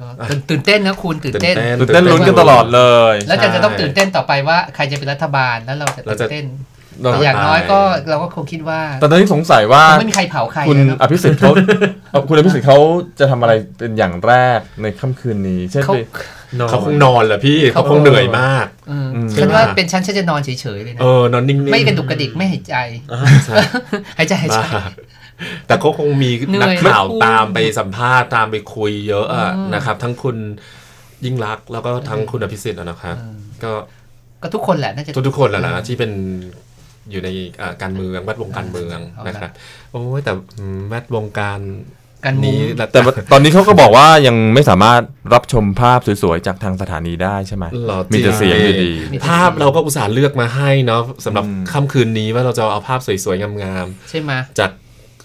Speaker 3: ก็ตื่นตื่นเต้นนะคุณตื่นเต้น
Speaker 5: ตื่นเต้นลุ้นกันตลอดเลย
Speaker 3: แล้วจะ
Speaker 4: ใช่
Speaker 3: จะต้องตื่นเต้นต่อไปว่าใครจะเป็นรัฐบาลแล้วเราจะ
Speaker 4: เรา
Speaker 3: ตื่
Speaker 4: จะ
Speaker 3: นเต้น
Speaker 5: เรา
Speaker 3: แต่ อย่างน้อยก็เราก็คงคิดว่า
Speaker 5: แต่ตอนนี้สงสัยว่า
Speaker 3: คงไม่มีใครเผาใคร
Speaker 5: คุณ
Speaker 3: แล้ว
Speaker 5: อ
Speaker 3: เนอะ
Speaker 5: ภิสิทธิ์เขาเอ่อคุณอภิสิทธิ์เขาจะทำอะไรเป็นอย่างแรกในค่ำคืนนี้ เช่น
Speaker 3: เขา
Speaker 5: ไป
Speaker 4: เขาคงนอนแหละพี่
Speaker 3: เขา
Speaker 4: เขาคงเหนื่อยมาก
Speaker 3: เออ
Speaker 5: ม
Speaker 3: ฉันว่าเป็นฉันฉันจะนอนเฉยๆเลยนะ
Speaker 4: เออนอนนิ่งๆ
Speaker 3: ไม่กระดุกกระดิกไม่หายใจ
Speaker 4: ใช่
Speaker 3: หายใจหายใจ
Speaker 4: บ้าแต่ก็คงมี
Speaker 3: เหนื่
Speaker 4: นัก
Speaker 3: อย
Speaker 4: ข่าว
Speaker 3: นะคุณ
Speaker 4: ตามไปสัมภาษณ์ตามไปคุยเยอะอะ
Speaker 3: อืม
Speaker 4: นะครับ ทั้งคุณยิ่งรักษณ์แล้วก็ทั้งคุณอภิสิทธิ์อะนะครับก็
Speaker 3: ก็ทุกคนแหละน่าจะ
Speaker 4: ทุกๆคนแหละนะที่เป็น อยู่ในอ่าการเมืองแวดวงการเมือง
Speaker 3: เอาละ
Speaker 4: นะครับ โอ้ยแต่อืมแวดวงการ
Speaker 3: การเมื
Speaker 4: นี้
Speaker 3: อง
Speaker 4: ละ
Speaker 5: แต่ว่าตอนนี้เขาก็บอกว่ายังไม่สามารถรับชมภาพสวยๆ จากทางสถานีได้ใช่ไหม
Speaker 4: หรอ
Speaker 5: มีแต่เสียงอยู่ดี
Speaker 3: มีแต่
Speaker 4: ภาพเราก็อุตส่าห์เลือกมาให้เนาะสำหรับ
Speaker 5: อืม
Speaker 4: ค่ำคืนนี้ว่าเราจะเอาภาพสวยๆ งาม
Speaker 3: ใช่ไหม
Speaker 4: ๆจาก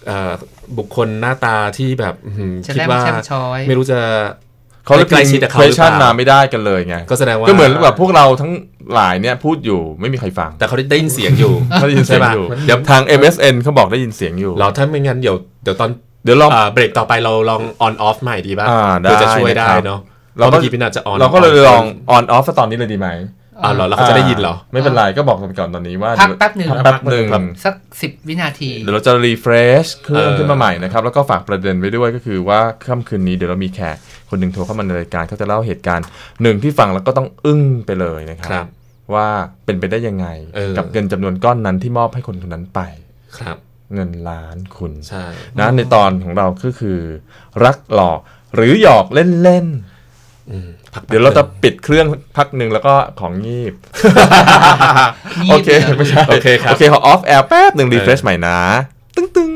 Speaker 4: เอ่อบุคคลหน้าตาที่แบบอื้อหือ
Speaker 3: จะ
Speaker 4: คิด
Speaker 3: ได้
Speaker 4: ว่า
Speaker 3: มาแช่มช้อย
Speaker 4: ไม่รู้จะ
Speaker 5: เขาเลย
Speaker 4: ใกล้ชิดกับเขา
Speaker 5: เคว
Speaker 4: หรือ
Speaker 5: ชั่น
Speaker 4: เปล่า
Speaker 5: มาไม่ได้กันเลยไง
Speaker 4: ก็แสดงว่า
Speaker 5: ก็เหมือนกับพวกเราทั้งหลายเนี่ยพูดอยู่ไม่มีใครฟัง
Speaker 4: แต่เขาได้ยินเสียงอยู่
Speaker 5: เขาได้ยินเสียงอยู่
Speaker 4: ใช่ปะเดี๋ยว
Speaker 5: ทาง MSN เขาบอกได้ยินเสียงอยู่
Speaker 4: เราถ้าไม่งั้นเดี๋ยวเดี๋ยวตอน
Speaker 5: เดี๋ยวลอง
Speaker 4: อ่าเบรกต่อไปเราลอง on off ใหม่ดีป่ะ
Speaker 5: อ่าได้
Speaker 4: เพื่อจะช่วยได้
Speaker 5: นะครับ
Speaker 4: เนาะ
Speaker 5: เรา
Speaker 4: เรา
Speaker 5: ก็
Speaker 4: เมื่อกี้พี่นาจะ on
Speaker 5: เราก็เลย
Speaker 4: on
Speaker 5: ลอง on off ซะตอนนี้เลยดีไหม
Speaker 4: อ่าเหรอแล้วเขาจะได้ยินเหรอ
Speaker 5: ไม่เป็นไรก็บอกกันก่อนตอนนี้ว่า
Speaker 3: พักแป๊บหนึ่ง
Speaker 5: พักแป๊บหนึ่ง
Speaker 3: สักสิบวินาที
Speaker 5: เดี๋ยวเราจะ refresh เครื่อง
Speaker 4: เออ
Speaker 5: ขึ้นมาใหม่นะครับแล้วก็ฝากประเด็นไว้ด้วยก็คือว่าค่ำคืนนี้เดี๋ยวเรามีแขกคนหนึ่งโทรเข้ามาในรายการเขาจะเล่าเหตุการณ์หนึ่งที่ฟังแล้วก็ต้องอึ้งไปเลยนะค
Speaker 4: ครั
Speaker 5: รับบว่าเป็นไปได้ยังไง
Speaker 4: เออ
Speaker 5: กับเงินจำนวนก้อนนั้นที่มอบให้คนคนนั้นไป
Speaker 4: ครับ
Speaker 5: เงินล้านคุณ
Speaker 4: ใช่
Speaker 5: นะในตอนของเราก็คือ รักหลอกหรือหยอกเล่น
Speaker 4: อืมพัก
Speaker 5: ๆ
Speaker 4: แป๊บ
Speaker 5: เดี๋ยวเราจะ
Speaker 4: หนึ่ง
Speaker 5: ปิดเครื่องพักหนึ่งแล้วก็ของงีบ
Speaker 3: งีบ
Speaker 5: โอเค
Speaker 3: เลย
Speaker 5: ไม่ใช่
Speaker 4: โอเคครับ
Speaker 5: โอเคขอ off air แป๊บหนึ่ง refresh ใหม่นะ ตึ้งตึ้ง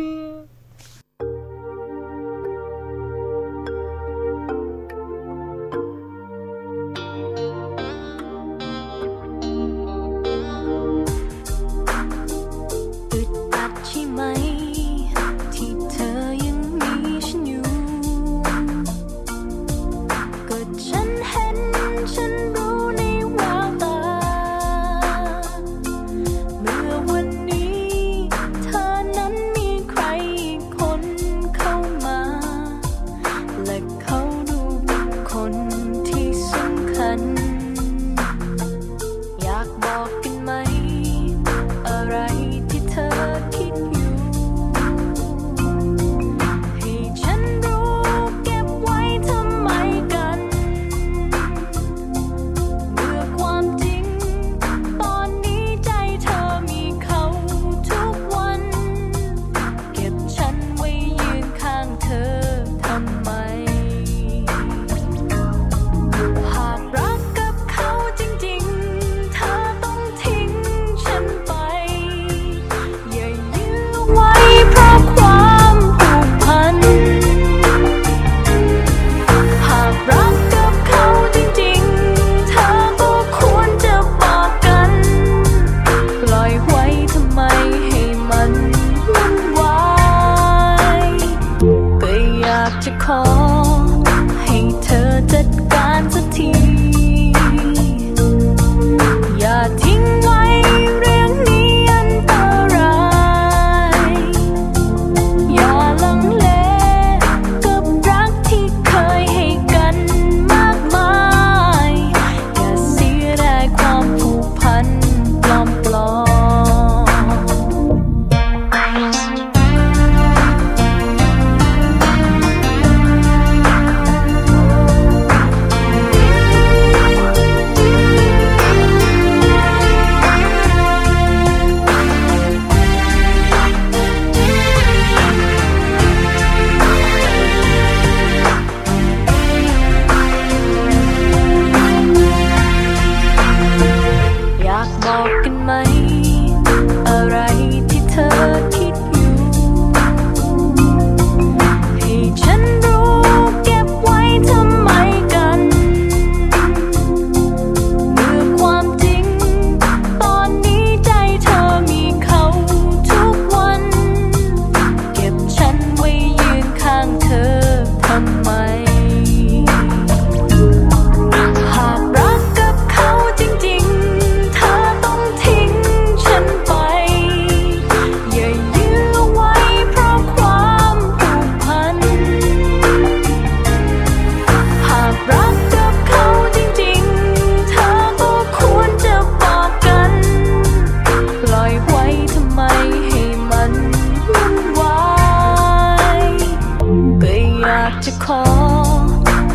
Speaker 7: ขอ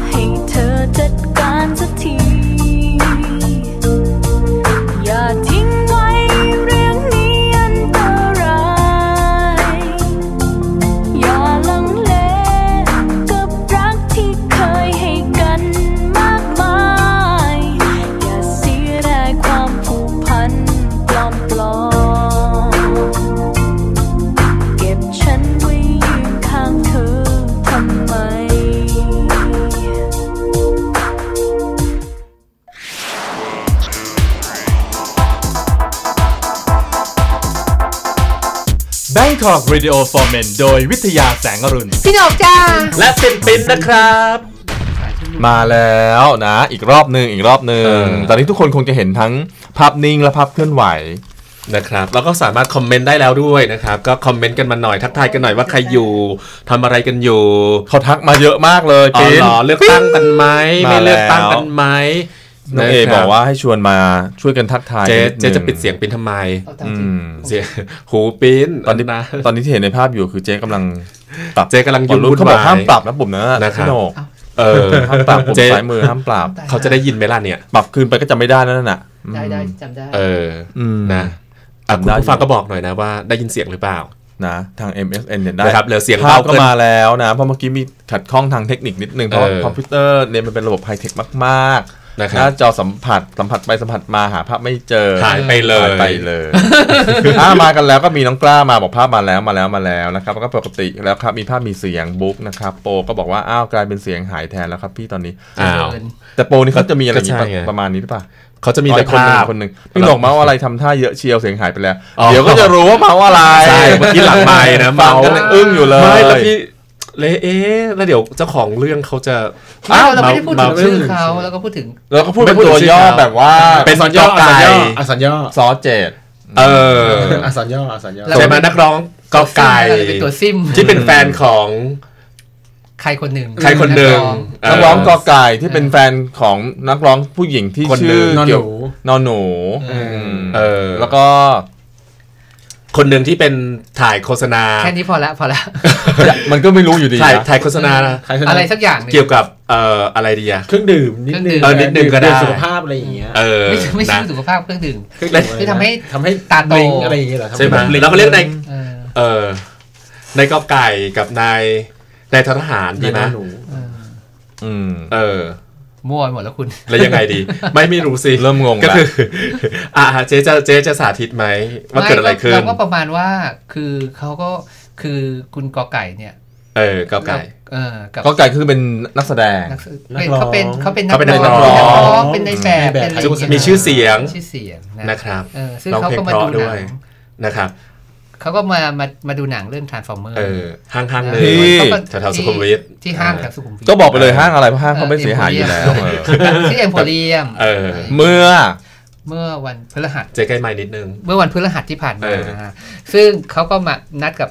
Speaker 7: ให้เธอจัดการจัด
Speaker 2: Bangkok Radio for Men โดยวิทยาแสงอรุณ
Speaker 3: พี่หนกจ้า
Speaker 4: และปินปินนะครับ
Speaker 5: มาแล้วนะ อีกรอบหนึ่งอีกรอบหนึ่ง
Speaker 4: เออ
Speaker 5: ตอนนี้ทุกคนคงจะเห็นทั้งภาพนิ่งและภาพเคลื่อนไหว
Speaker 4: นะครับแล้วก็สามารถคอมเมนต์ได้แล้วด้วยนะครับ ก็คอมเมนต์กันมาหน่อยทักทายกันหน่อยว่าใครอยู่ทำอะไรกันอยู่
Speaker 5: เขาทักมาเยอะมากเลย
Speaker 4: อ๋อ
Speaker 5: ปิ๊น
Speaker 4: เหรอเลือกตั้งกันไหม
Speaker 5: มา
Speaker 4: ไม่เลือกตั้ง
Speaker 5: แล้ว
Speaker 4: กันไหม
Speaker 5: น้องเอ
Speaker 4: นะครับ
Speaker 5: บอกว่าให้ชวนมาช่วยกันทักทาย
Speaker 4: เจ๊
Speaker 5: นินึง
Speaker 4: เจ๊จะปิดเสียงปินทำไม
Speaker 5: อืม
Speaker 4: เสียงหูปิ้น
Speaker 5: ตอนนี้
Speaker 4: นะ
Speaker 5: ตอนนี้ที่เห็นในภาพอยู่คือเจ๊กำลังปรับ
Speaker 4: เจ๊กำลังยุ่ง
Speaker 5: รุ่น
Speaker 4: วุ่น
Speaker 5: เขาบอก
Speaker 4: วาย
Speaker 5: ห้ามปรับนะปุ่มนะ
Speaker 4: นะครับ
Speaker 5: พี่โหนก
Speaker 4: เออ
Speaker 5: ห้ามปรับปุ่ม
Speaker 4: เจ๊
Speaker 5: ซ้ายมือห้ามปรับ
Speaker 4: เขาจะได้ยินไหมล่ะเนี่ย
Speaker 5: ปรับคืนไปก็จะไม่ได้แล้วนั่นน่ะ
Speaker 3: ได้ได้จำได้
Speaker 4: เออ
Speaker 5: อืม
Speaker 4: นะอะ
Speaker 5: จำ
Speaker 4: คุณ
Speaker 5: ได้
Speaker 4: ผู้ฟังก็บอกหน่อยนะว่าได้ยินเสียงหรือเปล่า
Speaker 5: นะทาง MSN เนี่ยได้
Speaker 4: นะครับเหลือเสียง
Speaker 5: ภาพ
Speaker 4: เบา
Speaker 5: ก็
Speaker 4: ขึ้น
Speaker 5: มาแล้วนะ เพราะเมื่อกี้มีขัดข้องทางเทคนิคนิดนึง เพราะว่า
Speaker 4: เออ
Speaker 5: คอมพิวเตอร์เนี่ยมันเป็นระบบไฮเทคมาก
Speaker 4: นะ
Speaker 5: ๆ
Speaker 4: ค
Speaker 5: ห
Speaker 4: รั
Speaker 5: น้า
Speaker 4: บ
Speaker 5: จอสัมผัสสัมผัสไปสัมผัสมาหาภาพไม่เจอ
Speaker 4: หายไปเลย
Speaker 5: หายไปเลยอ่ามากันแล้วก็มีน้องกล้ามาบอกภาพมาแล้วมาแล้วมาแล้วนะครับแล้วก็ปกติแล้วครับมีภาพมีเสียงบุ๊กนะครับโปก็บอกว่าอ้าวกลายเป็นเสียงหายแทนแล้วครับพี่ตอนนี้
Speaker 4: อ้าว
Speaker 5: แต่โปนี่เขาจะมีอะไรอย่าง
Speaker 4: ก็ใช่ไง
Speaker 5: นี้ประมาณนี้หรือเปล่า
Speaker 4: เขาจะมี
Speaker 5: อ๋อ
Speaker 4: แต่
Speaker 5: คนหนึ่
Speaker 4: ภางพ
Speaker 5: คนหนึ่งพี่หลงเมาส์อะไรทำท่าเยอะเชียวเสียงหายไปแล้ว
Speaker 4: อ๋อ
Speaker 5: เดี๋ยวก็จะรู้ว่าเมาส์อะไร
Speaker 4: ใช่เมื่อกี้หลังไมค์นะ
Speaker 5: ฟัง
Speaker 4: เมา
Speaker 5: กันยังอึ้งอยู่เลย
Speaker 4: ไม่แล้วพี่ เลยเอ๊ะแล้วเดี๋ยวเจ้าของเรื่องเขาจะ
Speaker 3: อ้าวเราไม่ได้พูดถึง
Speaker 4: เมา
Speaker 3: ชื่อเขาแล้วก็พูดถึง
Speaker 5: แล้วก็พูดเป็น
Speaker 4: ไม่พูด
Speaker 5: ตัว
Speaker 4: ถึง
Speaker 5: ย่อ
Speaker 4: ชื่อเขา
Speaker 5: แบบว่า
Speaker 4: เป็น
Speaker 6: อักษรย่อ
Speaker 4: ไก่
Speaker 6: อักษรย่อ
Speaker 5: ซอสเจ็ด
Speaker 4: เออ
Speaker 6: อักษรย่ออักษรย่อ
Speaker 3: แล้ว
Speaker 4: ใช่ไหมนักร้องกอไก่
Speaker 3: เป็นตัวซิม
Speaker 4: ที่เป็นแฟนของ
Speaker 3: ใครคนหนึ่ง
Speaker 4: ใครคนหนึ่ง
Speaker 3: กร้อ
Speaker 5: นักร้องกอไก่ที่เป็นแฟนของนักร้องผู้หญิงที่
Speaker 4: คนหนึ่
Speaker 5: ชื่
Speaker 4: ง
Speaker 5: อน
Speaker 6: อนห
Speaker 5: เกี่ยว
Speaker 6: นู
Speaker 5: นอนหนู
Speaker 6: เออ
Speaker 5: ม
Speaker 4: เออ
Speaker 5: แล้วก็
Speaker 4: คนหนึ่งที่เป็นถ่ายโฆษณา
Speaker 3: แค่นี้พอละพอละ
Speaker 5: มันก็ไม่รู้อยู่ดี
Speaker 4: ถ่าย
Speaker 5: นะ
Speaker 4: ถ่ายโฆษณา
Speaker 6: ใครชนะ
Speaker 3: อะไรสักอย่างหนึ่ง
Speaker 4: เกี่ยวกับเอ่ออะไรดีอะ
Speaker 6: เครื่องดื่มนิดนึง
Speaker 4: เออนิดนึงก็ได้
Speaker 6: ดื่มสุขภาพอะไรอย่างเงี้ย
Speaker 4: เออ
Speaker 3: ไม่ใช่ไม่ใช่
Speaker 4: นะ
Speaker 3: สุขภาพเครื่องดื่ม
Speaker 6: เครื่องดื่ม
Speaker 3: ที่ทำให้
Speaker 6: ทำให้
Speaker 3: ตาโต
Speaker 6: บลิงอะไรอย่างเงี้ยเหรอทำ
Speaker 4: ใช่ไหม
Speaker 6: บง
Speaker 4: แล้วก็เรียกใน
Speaker 3: เออ
Speaker 4: เออในกอไก่กับนายนายทหารดีไหม
Speaker 6: นายหนู
Speaker 3: เออ
Speaker 5: อืม
Speaker 4: เออ
Speaker 3: มั่วไปหมดแล้วคุณ
Speaker 4: แล้วยังไงดี ไม่ไม่รู้สิ
Speaker 5: เริ่มงง
Speaker 4: ก็
Speaker 5: แล้ว
Speaker 4: คืออ่าเจ๊จะเจ๊จะสาธิตไหมว่าเกิดอะไรขึ้น
Speaker 3: เราก็ประมาณว่าคือเขาก็คือคุณกอไก่เนี่ย
Speaker 4: เออกอไก่
Speaker 3: เออกับ
Speaker 5: ก็ไก่คือเป็นนักแสดง
Speaker 3: นักศึกเป็นเขาเป็นเขาเป็น
Speaker 4: เขาเป็นนัก
Speaker 3: ร้
Speaker 4: ร้อง
Speaker 3: เป็นในแบบเป็นอะไรอย่างเงี้ย
Speaker 4: มีชื่อเสียง
Speaker 3: มีชื่อเสียงนะ
Speaker 4: นะครับ
Speaker 3: เออซึ่ง
Speaker 4: ร้อง
Speaker 3: เขา
Speaker 4: เพลง
Speaker 3: ก็มา
Speaker 4: เพ
Speaker 3: ดู
Speaker 4: ราะ
Speaker 3: ห
Speaker 4: ด้
Speaker 3: นั
Speaker 4: วย
Speaker 3: ง
Speaker 4: นะครับ
Speaker 3: เขาก็มามามาดูหนังเรื่อง Transformer
Speaker 4: เออห้างห้างห
Speaker 3: เอ
Speaker 4: นึ่ง
Speaker 5: ที่
Speaker 3: อ
Speaker 4: แถวๆสุขุมวิท
Speaker 3: ที่ห้างแถวสุขุมวิท
Speaker 5: ก็บอกไปเลยห้างอะไรเพราะห้างเขาไม่เสียหายอยู่แล้วเออ
Speaker 3: ที่เอ็มโพเรียม
Speaker 4: เออ
Speaker 5: เมื่อ
Speaker 3: เมื่อวันพฤหัส
Speaker 4: เจ๊ใกล้ไม้นิดนึง
Speaker 3: เมื่อวันพฤหัสที่ผ่าน
Speaker 4: เอ
Speaker 3: มา
Speaker 4: อ
Speaker 3: ซึ่งเขาก็มานัดกับ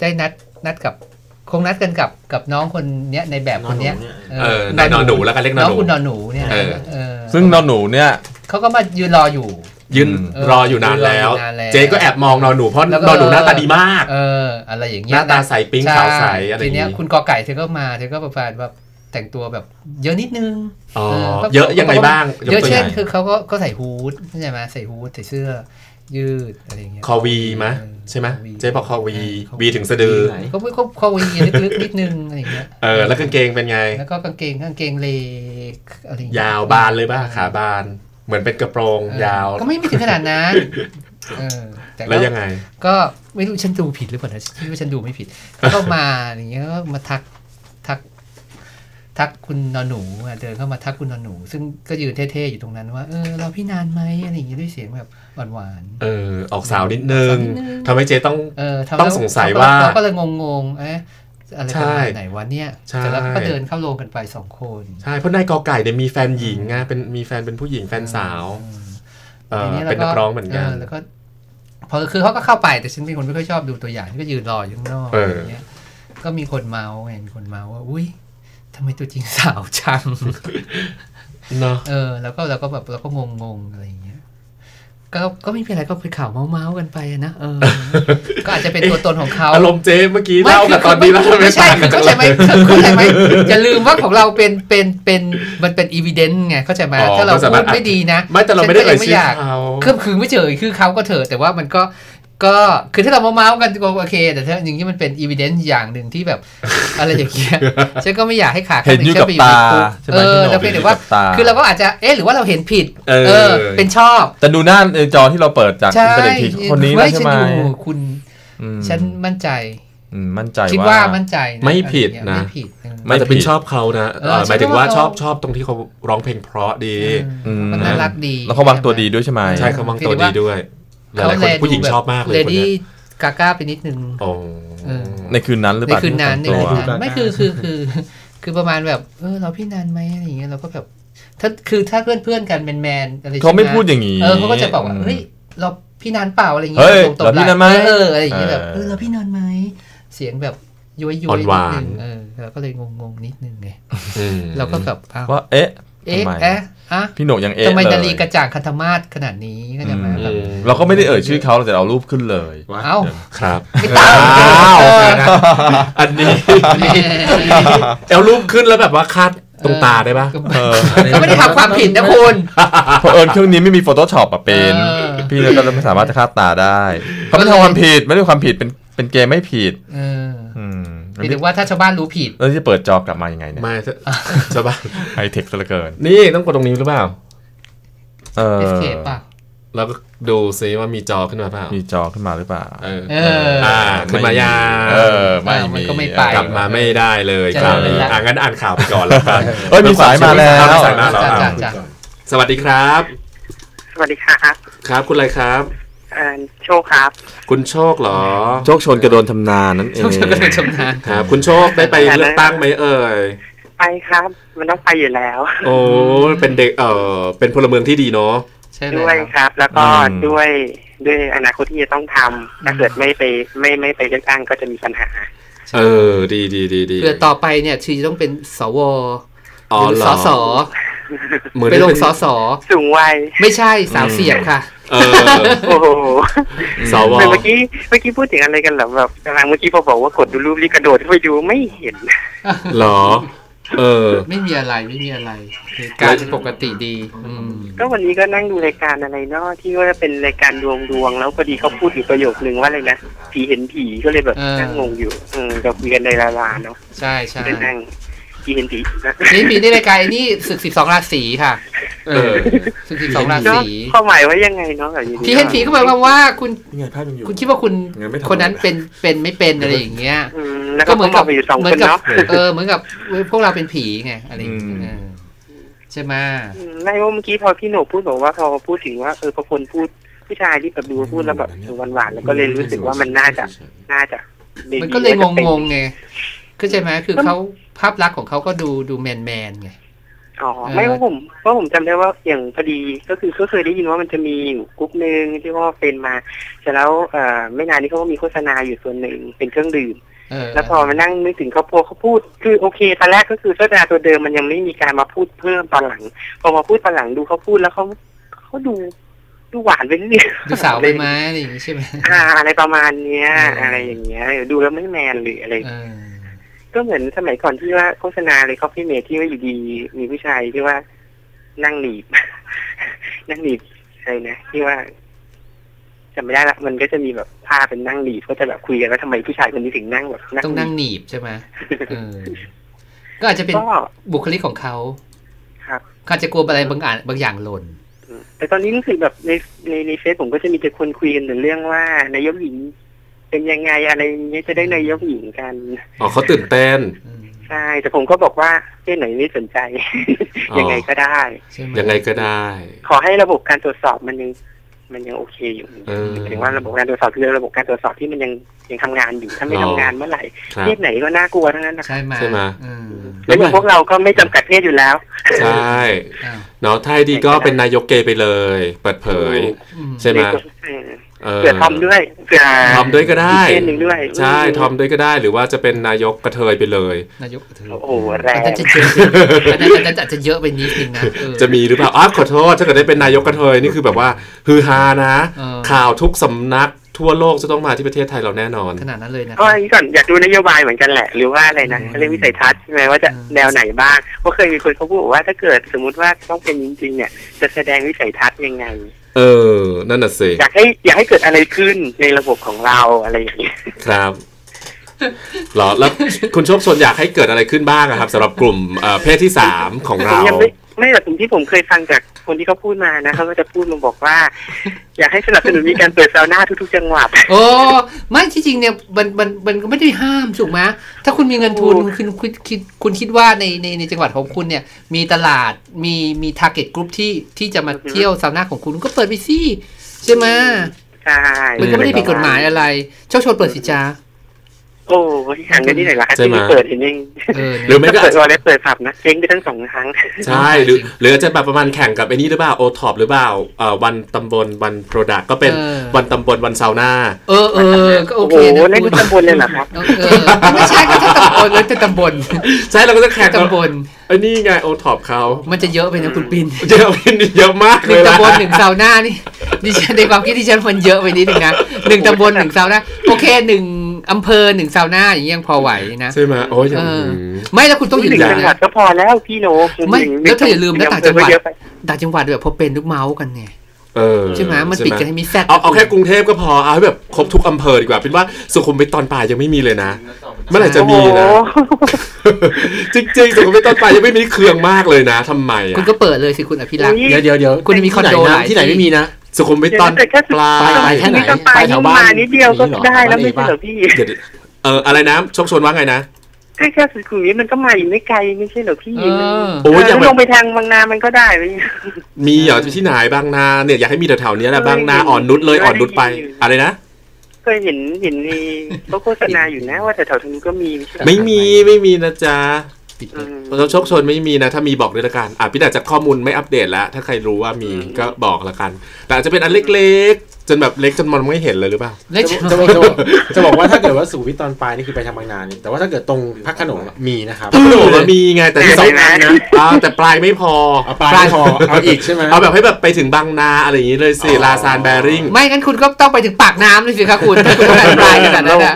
Speaker 3: ได้นัดนัดกับคงนัดกันกับกับน้องคนเนี้ยในแบบคนเนี้ย
Speaker 4: เออนายนอนหนูแล้วกันเรียกนอน
Speaker 3: น้อง
Speaker 4: หนู
Speaker 3: คุณนอนหนูเนี่ย
Speaker 4: เออ
Speaker 3: เออ
Speaker 5: ซึ่งนอนหนูเนี่ย
Speaker 3: เขาก็มายืนรออยู่
Speaker 4: ยืน
Speaker 3: เออ
Speaker 4: รออยู่นานแล้ว
Speaker 3: รออยู่นานแล้ว
Speaker 4: เจ๊ก็แอบมองนอนหนูเพราะ
Speaker 3: แล้วก็
Speaker 4: นอนหนูหน้าตาดีมาก
Speaker 3: เออ อะไรอย่าง
Speaker 4: ห
Speaker 3: เงี้ย
Speaker 4: น้าตาใสปิ๊ง
Speaker 3: ช่
Speaker 4: ขาวใสอะไรอ
Speaker 3: ที
Speaker 4: ย่าง
Speaker 3: เนี้ย
Speaker 4: นี้
Speaker 3: คุณกอไก่เธอก็มาเธอก็ประมาณแบบแต่งตัวแบบเยอะนิดนึง
Speaker 4: อ๋อ
Speaker 3: ก็
Speaker 4: เยอะยังไงบ้าง
Speaker 3: เยอะ
Speaker 4: ตัว
Speaker 3: เช่น
Speaker 4: ย่าง
Speaker 3: คือเขาก็ก็ใส่ฮูดใช่ไหมใส่ฮูดใส่เสื้อ ยืดอะไรอย่างเงี้ย
Speaker 4: คอวีไหม
Speaker 3: เออ
Speaker 4: ใช่ไหม
Speaker 3: คอวี
Speaker 4: เจ๊บอกคอวี
Speaker 3: เออ
Speaker 4: วีถึงสะดือ
Speaker 6: ไหน
Speaker 3: ก็ก็คอวีลึกๆนิดนึงอะไรอย่างเงี้ย
Speaker 4: เออแล้วกางเกงเป็นไง
Speaker 3: แล้วก็กางเกงกางเกงเลอะไรองเงี้
Speaker 4: ยาวบานเลยป่ะขาบาน เหมือนเป็นกระโปรง
Speaker 3: เออยา
Speaker 4: ว
Speaker 3: ก็ไม่ไม่ถึงขนาดนั้นเออแต่ก็
Speaker 4: แล้วยังไง
Speaker 3: ก็ไม่รู้ฉันดูผิดหรือเปล่านะคิดว่าฉันดูไม่ผิด ก็มาอย่างเงี้ยก็มาทักทัก ทักคุณนอนหนูอะเดินเข้ามาทักคุณนอนหนู ซึ่งก็ยืนเท่ๆอยู่ตรงนั้นว่าเออเราพี่นานไหมอะไรอย่างเงี้ยด้วยเสียงแบบหวาน
Speaker 4: เออ ออกสาวนิดนึง
Speaker 3: ออกสาวนิดนึง
Speaker 4: ทำให้เจ๊ต้อง
Speaker 3: ๆเออทำ
Speaker 4: ต้อง
Speaker 3: แล้ว
Speaker 4: สงสัย
Speaker 3: เรก็
Speaker 4: ว่า
Speaker 3: เราก็เลยงงๆเอ๊ะ อะไร
Speaker 4: ใช่
Speaker 3: ประมาณไหนวะเนี่ย
Speaker 4: ใช่
Speaker 3: แต่แล้วก็เดินเข้าโรงกันไปสองคน
Speaker 4: ใช่ เพราะนายกอไก่เนี่ยมีแฟนหญิงไงเป็นมีแฟนเป็นผู้หญิงแฟนสาวเออ
Speaker 3: ที
Speaker 4: เป็นนักร้องเหมือนกัน
Speaker 3: แล้วก็พอคือเขาก็เข้าไปแต่ฉันเป็นคนไม่ค่อยชอบดูตัวอย่างที่ก็ยืนรออยู่ข้างนอก
Speaker 4: เอออ
Speaker 3: อะไรเงี้ยก็มีคนเมาส์ไงมีคนเมาส์ว่าอุ้ยทำไมตัวจริงสาวจัง
Speaker 4: เนาะ
Speaker 3: เออ แล้วก็เราก็แบบเราก็งงงๆอะไรอย่างเงี้ย ก็ก็ไม่เป็นไรก็เป็นข่าวเมาส์เมาส์กันไปอะนะเออ ก็อาจจะเป็นตัวตนของเขา
Speaker 4: อารมณ์เจ๊เมื่อกี้เล่ากับตอนนี้แล้ว
Speaker 3: ไม่ใช่
Speaker 4: ต่าง
Speaker 3: คือ
Speaker 4: กัน
Speaker 3: เข้าใจไหมเข้าใจไหมอย่าลืมว่าของเราเป็นเป็นเป็นมันเป็นอีเวนต์ไงเข้าใจไหม
Speaker 4: อ๋อ
Speaker 3: ถ้าเรา
Speaker 4: ก็สา
Speaker 3: พู
Speaker 4: มาร
Speaker 3: ด
Speaker 4: ถ
Speaker 3: ไม่ดีนะ
Speaker 4: ไม่แต่เราไม่ได้
Speaker 3: ฉันก็
Speaker 4: เอ่ย
Speaker 3: ง
Speaker 4: ชื่อ
Speaker 3: อยาก
Speaker 4: เขา
Speaker 3: คือคือไม่เจอคือเขาก็เถอะแต่ว่ามันก็ ก็คือถ้าเรามาเมาส์กันก็โอเค แต่ถ้าอย่างนี้มันเป็นอีเวนต์อย่างหนึ่งที่แบบ อะไรอย่างเงี้ยฉันก็ไม่อยากให้ขาข้างหนึ่ง
Speaker 5: เห็นอยู่
Speaker 3: ฉั
Speaker 5: กับ
Speaker 3: ไปอยู่ใน
Speaker 5: ตา
Speaker 3: คุก
Speaker 5: ใช่ไหม
Speaker 3: เออ
Speaker 5: พี่หนุ่ม
Speaker 3: เราเพียงแต่ว่า
Speaker 5: เห็นอยู่กับตา
Speaker 3: คือเราก็อาจจะเอ๊ะหรือว่าเราเห็นผิด
Speaker 4: เออ
Speaker 3: เออเป็นชอบ
Speaker 5: แต่ดูหน้าในจอที่เราเปิดจาก
Speaker 3: ใช่
Speaker 5: อินเทอร์เน็ตทีคนนี้นะ
Speaker 3: ไม่
Speaker 5: ใช่
Speaker 3: ฉัน
Speaker 5: ไหม
Speaker 3: ดูคุณ
Speaker 5: อืม
Speaker 3: ฉันมั่นใจ
Speaker 5: อืมมั่นใจ
Speaker 3: คิด
Speaker 5: ว่า
Speaker 3: ว่ามั่นใจนะ
Speaker 4: ไม่ผิดนะ
Speaker 3: ไม่ผิดเออ
Speaker 5: ไม่
Speaker 4: มันจะเป็นชอบเขานะ
Speaker 3: เออ
Speaker 4: เออหมายถึงว่า
Speaker 3: ฉันก็ว่า
Speaker 4: ชอบ
Speaker 3: เขา
Speaker 4: ชอบตรงที่เขาร้องเพลงเพราะดี
Speaker 5: อืม
Speaker 3: มันน่ารักดี
Speaker 5: แล้วเขาวางตัวดีด้วยใช่ไหม
Speaker 4: ใช่เขาวางตัวดีด้วย หลายๆคนผู้หญิงชอบมากเลย
Speaker 3: เล
Speaker 4: คน
Speaker 3: ดี้
Speaker 4: เนี้ย
Speaker 3: กาก้าไปนิดนึง
Speaker 4: โอ้
Speaker 3: เออ
Speaker 5: ในคืนนั้นหรือ
Speaker 3: ใน
Speaker 5: เปล่า
Speaker 3: คืนนั้นใน
Speaker 5: ที่
Speaker 3: คืน
Speaker 5: ทำตัว
Speaker 3: นั้นไม่คือคือคือ คือประมาณแบบเออเราพี่นันไหมอะไรอย่างเงี้ยเราก็แบบถ้าคือถ้าเพื่อนเพื่อนๆกันแมนแมนๆอะไร
Speaker 5: เขาไม่
Speaker 3: ใช่ห
Speaker 5: พูดอย่างนี้
Speaker 3: เออเขาก็จะบอกว่าเฮ้ยเราพี่นันเปล่าอะไรอย่าง
Speaker 5: เฮ้
Speaker 3: เงี้
Speaker 5: ย
Speaker 3: ตรงๆ
Speaker 5: เราพี่นันไหม
Speaker 3: เอออะไรอย่างเงี้ยแบบ
Speaker 5: เออ
Speaker 3: เออเราพี่นันไหมเสียงแบบย้อยๆ
Speaker 4: อ่อน
Speaker 3: นิ
Speaker 4: ห
Speaker 3: ด
Speaker 4: วาน
Speaker 3: นึงเออเราก็เลยงงๆนิดนึงไง
Speaker 4: อืม
Speaker 3: เราก็แบบอ้าว
Speaker 5: ว่าเอ๊ะ
Speaker 3: เอ๊ะ
Speaker 5: ทำไม
Speaker 3: เอ๊ะอะ
Speaker 5: พี่โหนกยังเอ๊ะ
Speaker 3: ทำไม
Speaker 5: เลย
Speaker 3: นาลีกระจ่างคันธมาศขนาดนี้ก็จะมาแบบ
Speaker 4: อืม
Speaker 5: เราก็ไม่ได้เอ่ยชื่อเขาแต่เราเอารูปขึ้นเลย
Speaker 3: เอ้า
Speaker 4: ครับ
Speaker 3: ไม่ตาม
Speaker 4: อ้าว
Speaker 3: เออ
Speaker 4: อันนี้เอารูปขึ้นแล้วแบบว่าคาดตรงตาได้ปะ
Speaker 5: เออ
Speaker 3: ก็ไม่ได้ทำความผิดนะคุณ
Speaker 5: เพราะเอิญเครื่องนี้ไม่มี Photoshop อะเป็น
Speaker 3: เออ
Speaker 5: พี่เลยก็เลยไม่สามารถจะคาดตาได้เขาไม่ทำความผิดไม่ได้ความผิดเป็นเป็นเกมไม่ผิด
Speaker 3: เออ
Speaker 5: อืม
Speaker 3: หมายถึงว่าถ้าชาวบ้านรู้ผิด
Speaker 5: แล้วจะเปิดจอกลับมายังไงเนี่ย
Speaker 4: ไม่จะบ้า
Speaker 5: ไฮเทคซะเหลือเกิน
Speaker 4: นี่ต้องกดตรงนี้หรือเปล่า
Speaker 5: เออ
Speaker 3: escape ป่ะ
Speaker 4: แล้วก็ดูซิว่ามีจอขึ้นมาเปล่า
Speaker 5: มีจอขึ้นมาหรือเปล่า
Speaker 4: เออ
Speaker 3: เออ
Speaker 4: อ่า ขึ้นมายา
Speaker 5: เออ ไม่
Speaker 3: อ่ามัน
Speaker 5: มี
Speaker 3: ก็ไม่ไป
Speaker 4: กลับมาไม่ได้เลย
Speaker 3: จะ
Speaker 4: คราว
Speaker 3: เดิน
Speaker 4: นี้
Speaker 3: ละ
Speaker 4: อ่างั้นอ่านข่าวไปก่อนแล้วกัน
Speaker 5: เอ้ยมีสายมาแล้ว
Speaker 4: มีสายมาแล้ว
Speaker 3: จ้ะ
Speaker 4: อะ
Speaker 3: จ้ะจ้ะ
Speaker 4: สวัสดีครับ
Speaker 8: สวัสดีครับ
Speaker 4: ครับคุณอะไรครับ
Speaker 8: เอ่อ โชคครับ
Speaker 4: คุณโชคเหรอ
Speaker 5: โชคชนกระโดนทำนานนั่นเอง
Speaker 3: โชคชนก็เป็นชมนาน
Speaker 4: ครับ คุณโชคได้ไปเลือกตั้งไหมเอ่ย
Speaker 8: ไปครับ มันต้องไปอยู่แล้ว
Speaker 4: โอ้เป็นเด็กเออเป็นพลเมืองที่ดีเนาะ
Speaker 3: ใช่
Speaker 8: ด้
Speaker 3: เล
Speaker 8: วย
Speaker 3: ย
Speaker 8: ครับ แล้วก็
Speaker 5: อืม
Speaker 8: ด้วยด้วยอนาคตที่จะต้องทำถ้าเกิดไม่ไปไม่ไม่ไปเลือกตั้งก็จะมีปัญหา
Speaker 4: เออ ดีดีดีดี
Speaker 3: เพื่อต่อไปเนี่ยชีจะต้องเป็นสว
Speaker 4: อ๋อ
Speaker 3: หรือ
Speaker 4: เหร
Speaker 3: ส
Speaker 4: อ
Speaker 3: ส
Speaker 4: เหมือน
Speaker 3: ไปลง
Speaker 4: เป็น
Speaker 3: สส
Speaker 8: สูงวัย
Speaker 3: ไม่ใช่สาวเสียบค่ะ
Speaker 4: เออ
Speaker 8: โอ้โห
Speaker 4: สว
Speaker 8: เมื่อกี้เมื่อกี้พูดถึงอะไรกันเหรอแบบกำลังเมื่อกี้พอบอกว่ากดดูรูปรีบกระโดดไปดูไม่เห็น
Speaker 4: เหรอ เออ
Speaker 3: ไม่มีอะไรไม่มีอะไรคือการเป็นปกติดีอืม
Speaker 8: ก็วันนี้ก็นั่งดูรายการอะไรเนาะที่ว่าเป็นรายการดวงดวงแล้วพอดีเขาพูดอยู่ประโยคนึงว่าอะไรนะผีเห็นผีก็เลยแบบ
Speaker 3: เออ
Speaker 8: นั่งงงอยู่เออเราคุยกันในลาลาเนาะ
Speaker 3: ใช่ใช่
Speaker 8: ได้นั่ง ผีเห็นผีนี่
Speaker 3: มีในรายการนี่ศึกสิบสองราศีค่ะ
Speaker 4: เออ
Speaker 3: ศึกสิบสองรา
Speaker 8: ก็
Speaker 3: ศี
Speaker 8: ความหมายว่ายังไงเนาะแบบ
Speaker 3: ทีเห็นผีก็หมายความว่าคุณคุณคิดว่าคุณคนนั้นเป็นเป็นไม่เป็นอะไรอย่างเงี้ยก็เหมือ
Speaker 8: น
Speaker 3: กับเหมื
Speaker 8: คน
Speaker 3: กับ
Speaker 8: เอ
Speaker 3: อเหมือนกับพวกเราเป็นผีไงอะไรอย่างเงี้ย
Speaker 5: อื
Speaker 3: อใช่ไหม
Speaker 8: ไม่ว่าเมื่อกี้พอพี่โหนกพูดบอกว่าพอพูดถึงว่าเออพอคนพูดผู้ชายที่แบบดูพูดแล้วแบบหวานๆแล้วก็เลยรู้สึกว่ามันน่าจะน่าจะ
Speaker 3: มันก็เลยง
Speaker 8: น่าจะป็น
Speaker 3: งไงเข้าใจไหมคือเขา ภาพลักษณ์ของเขาก็ดูดูแมนแมนๆไง
Speaker 8: อ๋อ
Speaker 3: เออ
Speaker 8: ไม่ว่าผมเพราะผมจำได้ว่าอย่างพอดีก็คือก็เคยได้ยินว่ามันจะมีอยู่กรุ๊ปหนึ่งที่ว่าเป็นมาเสร็จแล้วเอ่อไม่นานนี้เขาก็มีโฆษณาอยู่ส่วนหนึ่งเป็นเครื่องดื่ม
Speaker 3: เออ
Speaker 8: แล้วพอมานั่งนึกถึงเขาโพเขาพูดคือโอเคตอนแรกก็คือโฆษณาตัวเดิมมันยังไม่มีการมาพูดเพิ่มตอนหลัง พอมาพูดตอนหลังดูเขาพูดแล้วเขาเขาดูดูหวานไปเรื่อย
Speaker 3: ดูสาวไปไหมอะไรอย่างงี้ใช่ไหม
Speaker 8: อ่าอะไรประมาณเนี้ย
Speaker 3: เอออ
Speaker 8: อะไรอย่างเงี้ยดูแล้วไม่แมนหรืออะไร
Speaker 3: เออ
Speaker 8: ก็เหมือนสมัยก่อนที่ว่าโฆษณาเลยคอฟฟี่เมทที่ว่าอยู่ดี มีผู้ชายที่ว่านั่งหนีบ นั่งหนีบอะไรนะที่ว่าจำไม่ได้ละมันก็จะมีแบบภาพเป็นนั่งหนีบก็จะแบบคุยกันว่าทำไมผู้ชายคนนี้ถึงนั่งแบบ
Speaker 3: ต้องนั่ง
Speaker 8: ห
Speaker 3: ห
Speaker 8: นีบ
Speaker 3: นีบใช่ไหมเออก็อาจจะเป็น
Speaker 8: ก็
Speaker 3: บุคลิกของเขา
Speaker 8: ครับ
Speaker 3: เขาอาจจะกลัวอะไรบางอ่านบางอย่างหล่น
Speaker 8: แต่ตอนนี้รู้สึกแบบในในในเฟซผมก็จะมีแต่คนคุยกันแต่เรื่องว่านายกหญิง เป็นยังไงอะไรอย่างเงี้ยจะได้นายกหญิงกัน
Speaker 4: อ๋อเขาตื่นเต้น
Speaker 3: อืม
Speaker 8: ใช่แต่ผมก็บอกว่าเพศไหนไม่สนใจ
Speaker 4: อ๋อ
Speaker 8: ยังไงก็ได้
Speaker 3: ใช่ไหม
Speaker 4: ยังไงก็ได้
Speaker 8: ขอให้ระบบการตรวจสอบมันยังมันยังโอเคอยู่
Speaker 4: เออ
Speaker 8: หมายถึงว่าระบบการตรวจสอบคือระบบการตรวจสอบที่มันยังยังทำงานอยู่ถ้าไม่
Speaker 4: อ๋อ
Speaker 8: ทำงานเมื่อไหร่
Speaker 4: ครับ
Speaker 8: เพศไหนก็น่ากลัวทั้งนั้นนะคะ
Speaker 3: ใช่ไหม
Speaker 4: ใช่ไหม
Speaker 3: อืม
Speaker 8: แล้วอย่างพวกเราก็ไม่จำกัดเพศอยู่แล้ว
Speaker 4: ใช่
Speaker 3: อ้าว
Speaker 4: เนาะถ้าให้ดีก็เป็นนายกเกย์ไปเลย เปิดเผย
Speaker 3: อืม
Speaker 4: ใช่ไหม
Speaker 8: เออ
Speaker 4: เออ
Speaker 8: เผื่อทอมด้วยเผื่อ
Speaker 4: ทอมด้วยก็ได้
Speaker 8: อีเพศหนึ่งด้วย
Speaker 4: ใช่ทอมด้วยก็ได้หรือว่าจะเป็นนายกกระเทยไปเลย
Speaker 3: นายกเธอ
Speaker 8: โอ้โหแรง
Speaker 3: อันนั้นจะเยอะอันนั้นอันนั้นอาจจะเยอะไปนิดนึงนะเออ
Speaker 4: จะมีหรือเปล่าอ้าวขอโทษถ้าเกิดได้เป็นนายกกระเทยนี่คือแบบว่าฮือฮานะ
Speaker 3: เออ
Speaker 4: ข่าวทุกสำนักทั่วโลกจะต้องมาที่ประเทศไทยเราแน่นอน
Speaker 3: ขนาดนั้นเลยนะ
Speaker 8: ก็อันนี้ก่อนอยากดูนโยบายเหมือนกันแหละ หรือว่าอะไรนะเขาเรียกวิสัยทัศน์ใช่ไหมว่าจะ
Speaker 3: อืม
Speaker 8: แนวไหนบ้างเพราะเคยมีคนเขาพูดว่าถ้าเกิดสมมติว่าต้องเป็นจริงๆเนี่ยจะแสดงวิสัยทัศน์ยังไง
Speaker 4: เออ นั่นน่ะสิ
Speaker 8: อยากให้อยากให้เกิดอะไรขึ้นในระบบของเราอะไรอย่างเงี้ย
Speaker 4: ครับเหรอแล้วคุณโชคชนอยากให้เกิดอะไรขึ้นบ้างอะครับสำหรับกลุ่มเอ่อเพศที่สามของ
Speaker 8: ผม
Speaker 4: เรา
Speaker 8: ยังไม่ไม่แต่สิ่งที่ผมเคยฟังจาก คนที่เขาพูดมานะเขาก็จะพูดมาบอกว่า อยากให้สนับสนุนมีการเปิดซาวน่าทุก ๆ จังหวัด
Speaker 3: โอ้ไม่ที่จริงเนี่ยมันมันมันก็ไม่ได้ห้ามถูกไหมถ้าคุณมีเงินทุน
Speaker 8: ถูก
Speaker 3: คุณคุณคิดคุณคิดว่าในในในจังหวัดของคุณเนี่ย มีตลาดมีมี target กลุ่มที่ที่จะมาเที่ยวซาวน่าของคุณก็เปิดไปสิใช่ไหม
Speaker 8: ใช่
Speaker 3: มันก็ไม่ได้ผิดกฎหมายอะไรโชคโชนเปิดสิจ้า
Speaker 8: โอ้ยห่างกันที่ไหนล่ะคะ
Speaker 4: ใช่
Speaker 8: ที่
Speaker 4: ไหม
Speaker 8: มีเปิดเห็นเอง
Speaker 3: เออ
Speaker 4: หรือไม่ก็
Speaker 8: เปิ
Speaker 4: อาจ
Speaker 8: ด
Speaker 4: จะ
Speaker 8: วอลเล็เปิดผับนะเจ๊งไปทั้งสองครั้ง
Speaker 4: ใช่หรือหรืออาจจะแบบประมาณแข่งกับไอ้นี่หรือเปล่าโอท็อปหรือเปล่าเอ่อ one ตำบล one product ก็เป็น one ตำบล one ซาวน่า
Speaker 3: เออเออก็โอ
Speaker 8: โอ้
Speaker 3: เค
Speaker 8: โห
Speaker 3: นะ
Speaker 8: เล่น
Speaker 3: คุณ
Speaker 8: ตำบลเลยเหรอครับ
Speaker 3: เออไม่ใช่ก็ถ้าตำบลแล้วจะตำบล
Speaker 4: ใช่เราก็จะแข่งกับ
Speaker 3: ตำบล
Speaker 4: ไอ้นี่ไงโอท็อปเขา
Speaker 3: มันจะเยอะไปนะคุณปิน
Speaker 4: เยอะเยอะมากเล
Speaker 3: นึ่งตำบลหนึ่งซาวน่านี่ดิฉันในความคิดดิฉันมันเยอะไปนิดนึงนะหนึ่งตำบลหนึ่งซาวน่าโอเคหนึ่ง อำเภอหนึ่งซาวน่าอย่างนี้ยังพอไหวนะ
Speaker 4: ใช่ไหมโอ้ยอย่าง
Speaker 3: เออ
Speaker 4: อืม
Speaker 3: ไม่แล้วคุณต้องอย่า
Speaker 8: หนึ่ง
Speaker 3: ลืม
Speaker 8: จังหวัด
Speaker 3: นะ
Speaker 8: ก็พอแล้วพี่โน
Speaker 3: ไม่แล้วเธออย่าลืมนะต่างจังหวัด
Speaker 8: เยอะไป
Speaker 3: ต่างจังหวัดแบบพอเป็นลูกเมาส์กันไง
Speaker 4: เออ
Speaker 3: ใช่ไหมมันปิดกันให้มีแซด
Speaker 4: เอาเอาแค่กรุงเทพก็พอเอาให้แบบครบทุกอำเภอดีกว่าเป็นว่าสุขุมวิทตอนปลายยังไม่มีเลยนะเมื่อไหร่จะมีนะ
Speaker 8: โอ้โห
Speaker 4: จริงๆสุขุมวิทตอนปลายยังไม่มีเครื่องมากเลยนะทำไม
Speaker 3: คุณ
Speaker 4: อะ
Speaker 3: ก็เปิดเลยสิคุณอภิรักษ์
Speaker 6: เดี๋ยวเดี๋ยวเดี๋ยว
Speaker 3: คุณมีคอนโด
Speaker 6: ที่ไห
Speaker 3: หลาย
Speaker 6: ที่ไหน
Speaker 3: ที่
Speaker 6: ไม่มีนะ
Speaker 4: สุขุมวิทตอน
Speaker 8: แต่แค่
Speaker 4: ปลา
Speaker 6: ไป
Speaker 4: ย
Speaker 6: ไปแค่ไหน
Speaker 8: ก็ไป
Speaker 6: ไปแถวบ้าน
Speaker 8: มานิดเดียวก็
Speaker 6: นี่หรอ
Speaker 8: ได้แล้วไม่
Speaker 6: บ้าน
Speaker 8: ใช่
Speaker 6: นี่
Speaker 8: เหรอพี่
Speaker 4: เดี๋ยวเอออะไรนะชกชนว่าไงนะ
Speaker 8: แค่แค่สุขุมวิทมันก็มาอยู่ไม่ไกลไม่ใช่เหรอพี่
Speaker 3: เออ
Speaker 4: โอ้ยอย่าง
Speaker 8: เลงไปทางบางนามันก็ได้ไป
Speaker 4: มีเหรอที่ไหนบางนาเนี่ยอยากให้มีแถวๆเนี้ยแหละบางนาอ่อนนุชเลยอ่อนนุชไปอะไรนะ
Speaker 8: เคยเห็นเห็นในเขาโฆษณาอยู่นะว่าแต่แถวๆทางนี้ก็มีใช่เหรอ
Speaker 4: ไม่มีไม่มีนะจ๊ะ
Speaker 8: อืม
Speaker 4: เราโชคชนไม่มีนะ ถ้ามีบอกด้วยละกันอะพี่แต่จากข้อมูลไม่อัปเดตแล้ว ถ้าใครรู้ว่ามีก็บอกละกัน แต่อาจจะเป็นอันเล็กๆ จนแบบเล็กจนมองไม่เห็นเลยหรือเปล่า
Speaker 3: แล้ว
Speaker 6: จะบอกจะบอกจะบอกว่าถ้าเกิดว่าสุวิทตอนปลายนี่คือไปทางบางนานี่แต่ว่าถ้าเกิดตรงพักขนงมีนะครับ
Speaker 4: โอ้โหมันมีไงแต่สอง
Speaker 8: น
Speaker 4: อัน
Speaker 8: นะ
Speaker 4: อ่าแต่ปลายไม่พอ
Speaker 6: ปลายพอเอาอีกใช่ไหม
Speaker 4: เอาแบบให้แบบไปถึงบางนาอะไรอย่างนี้เลยสิลาซานแบริ่ง
Speaker 3: ไม่งั้นคุณก็ต้องไปถึงปากน้ำเลยสิครับคุณถ้าคุณต้องปลายขนาดนั้นอะ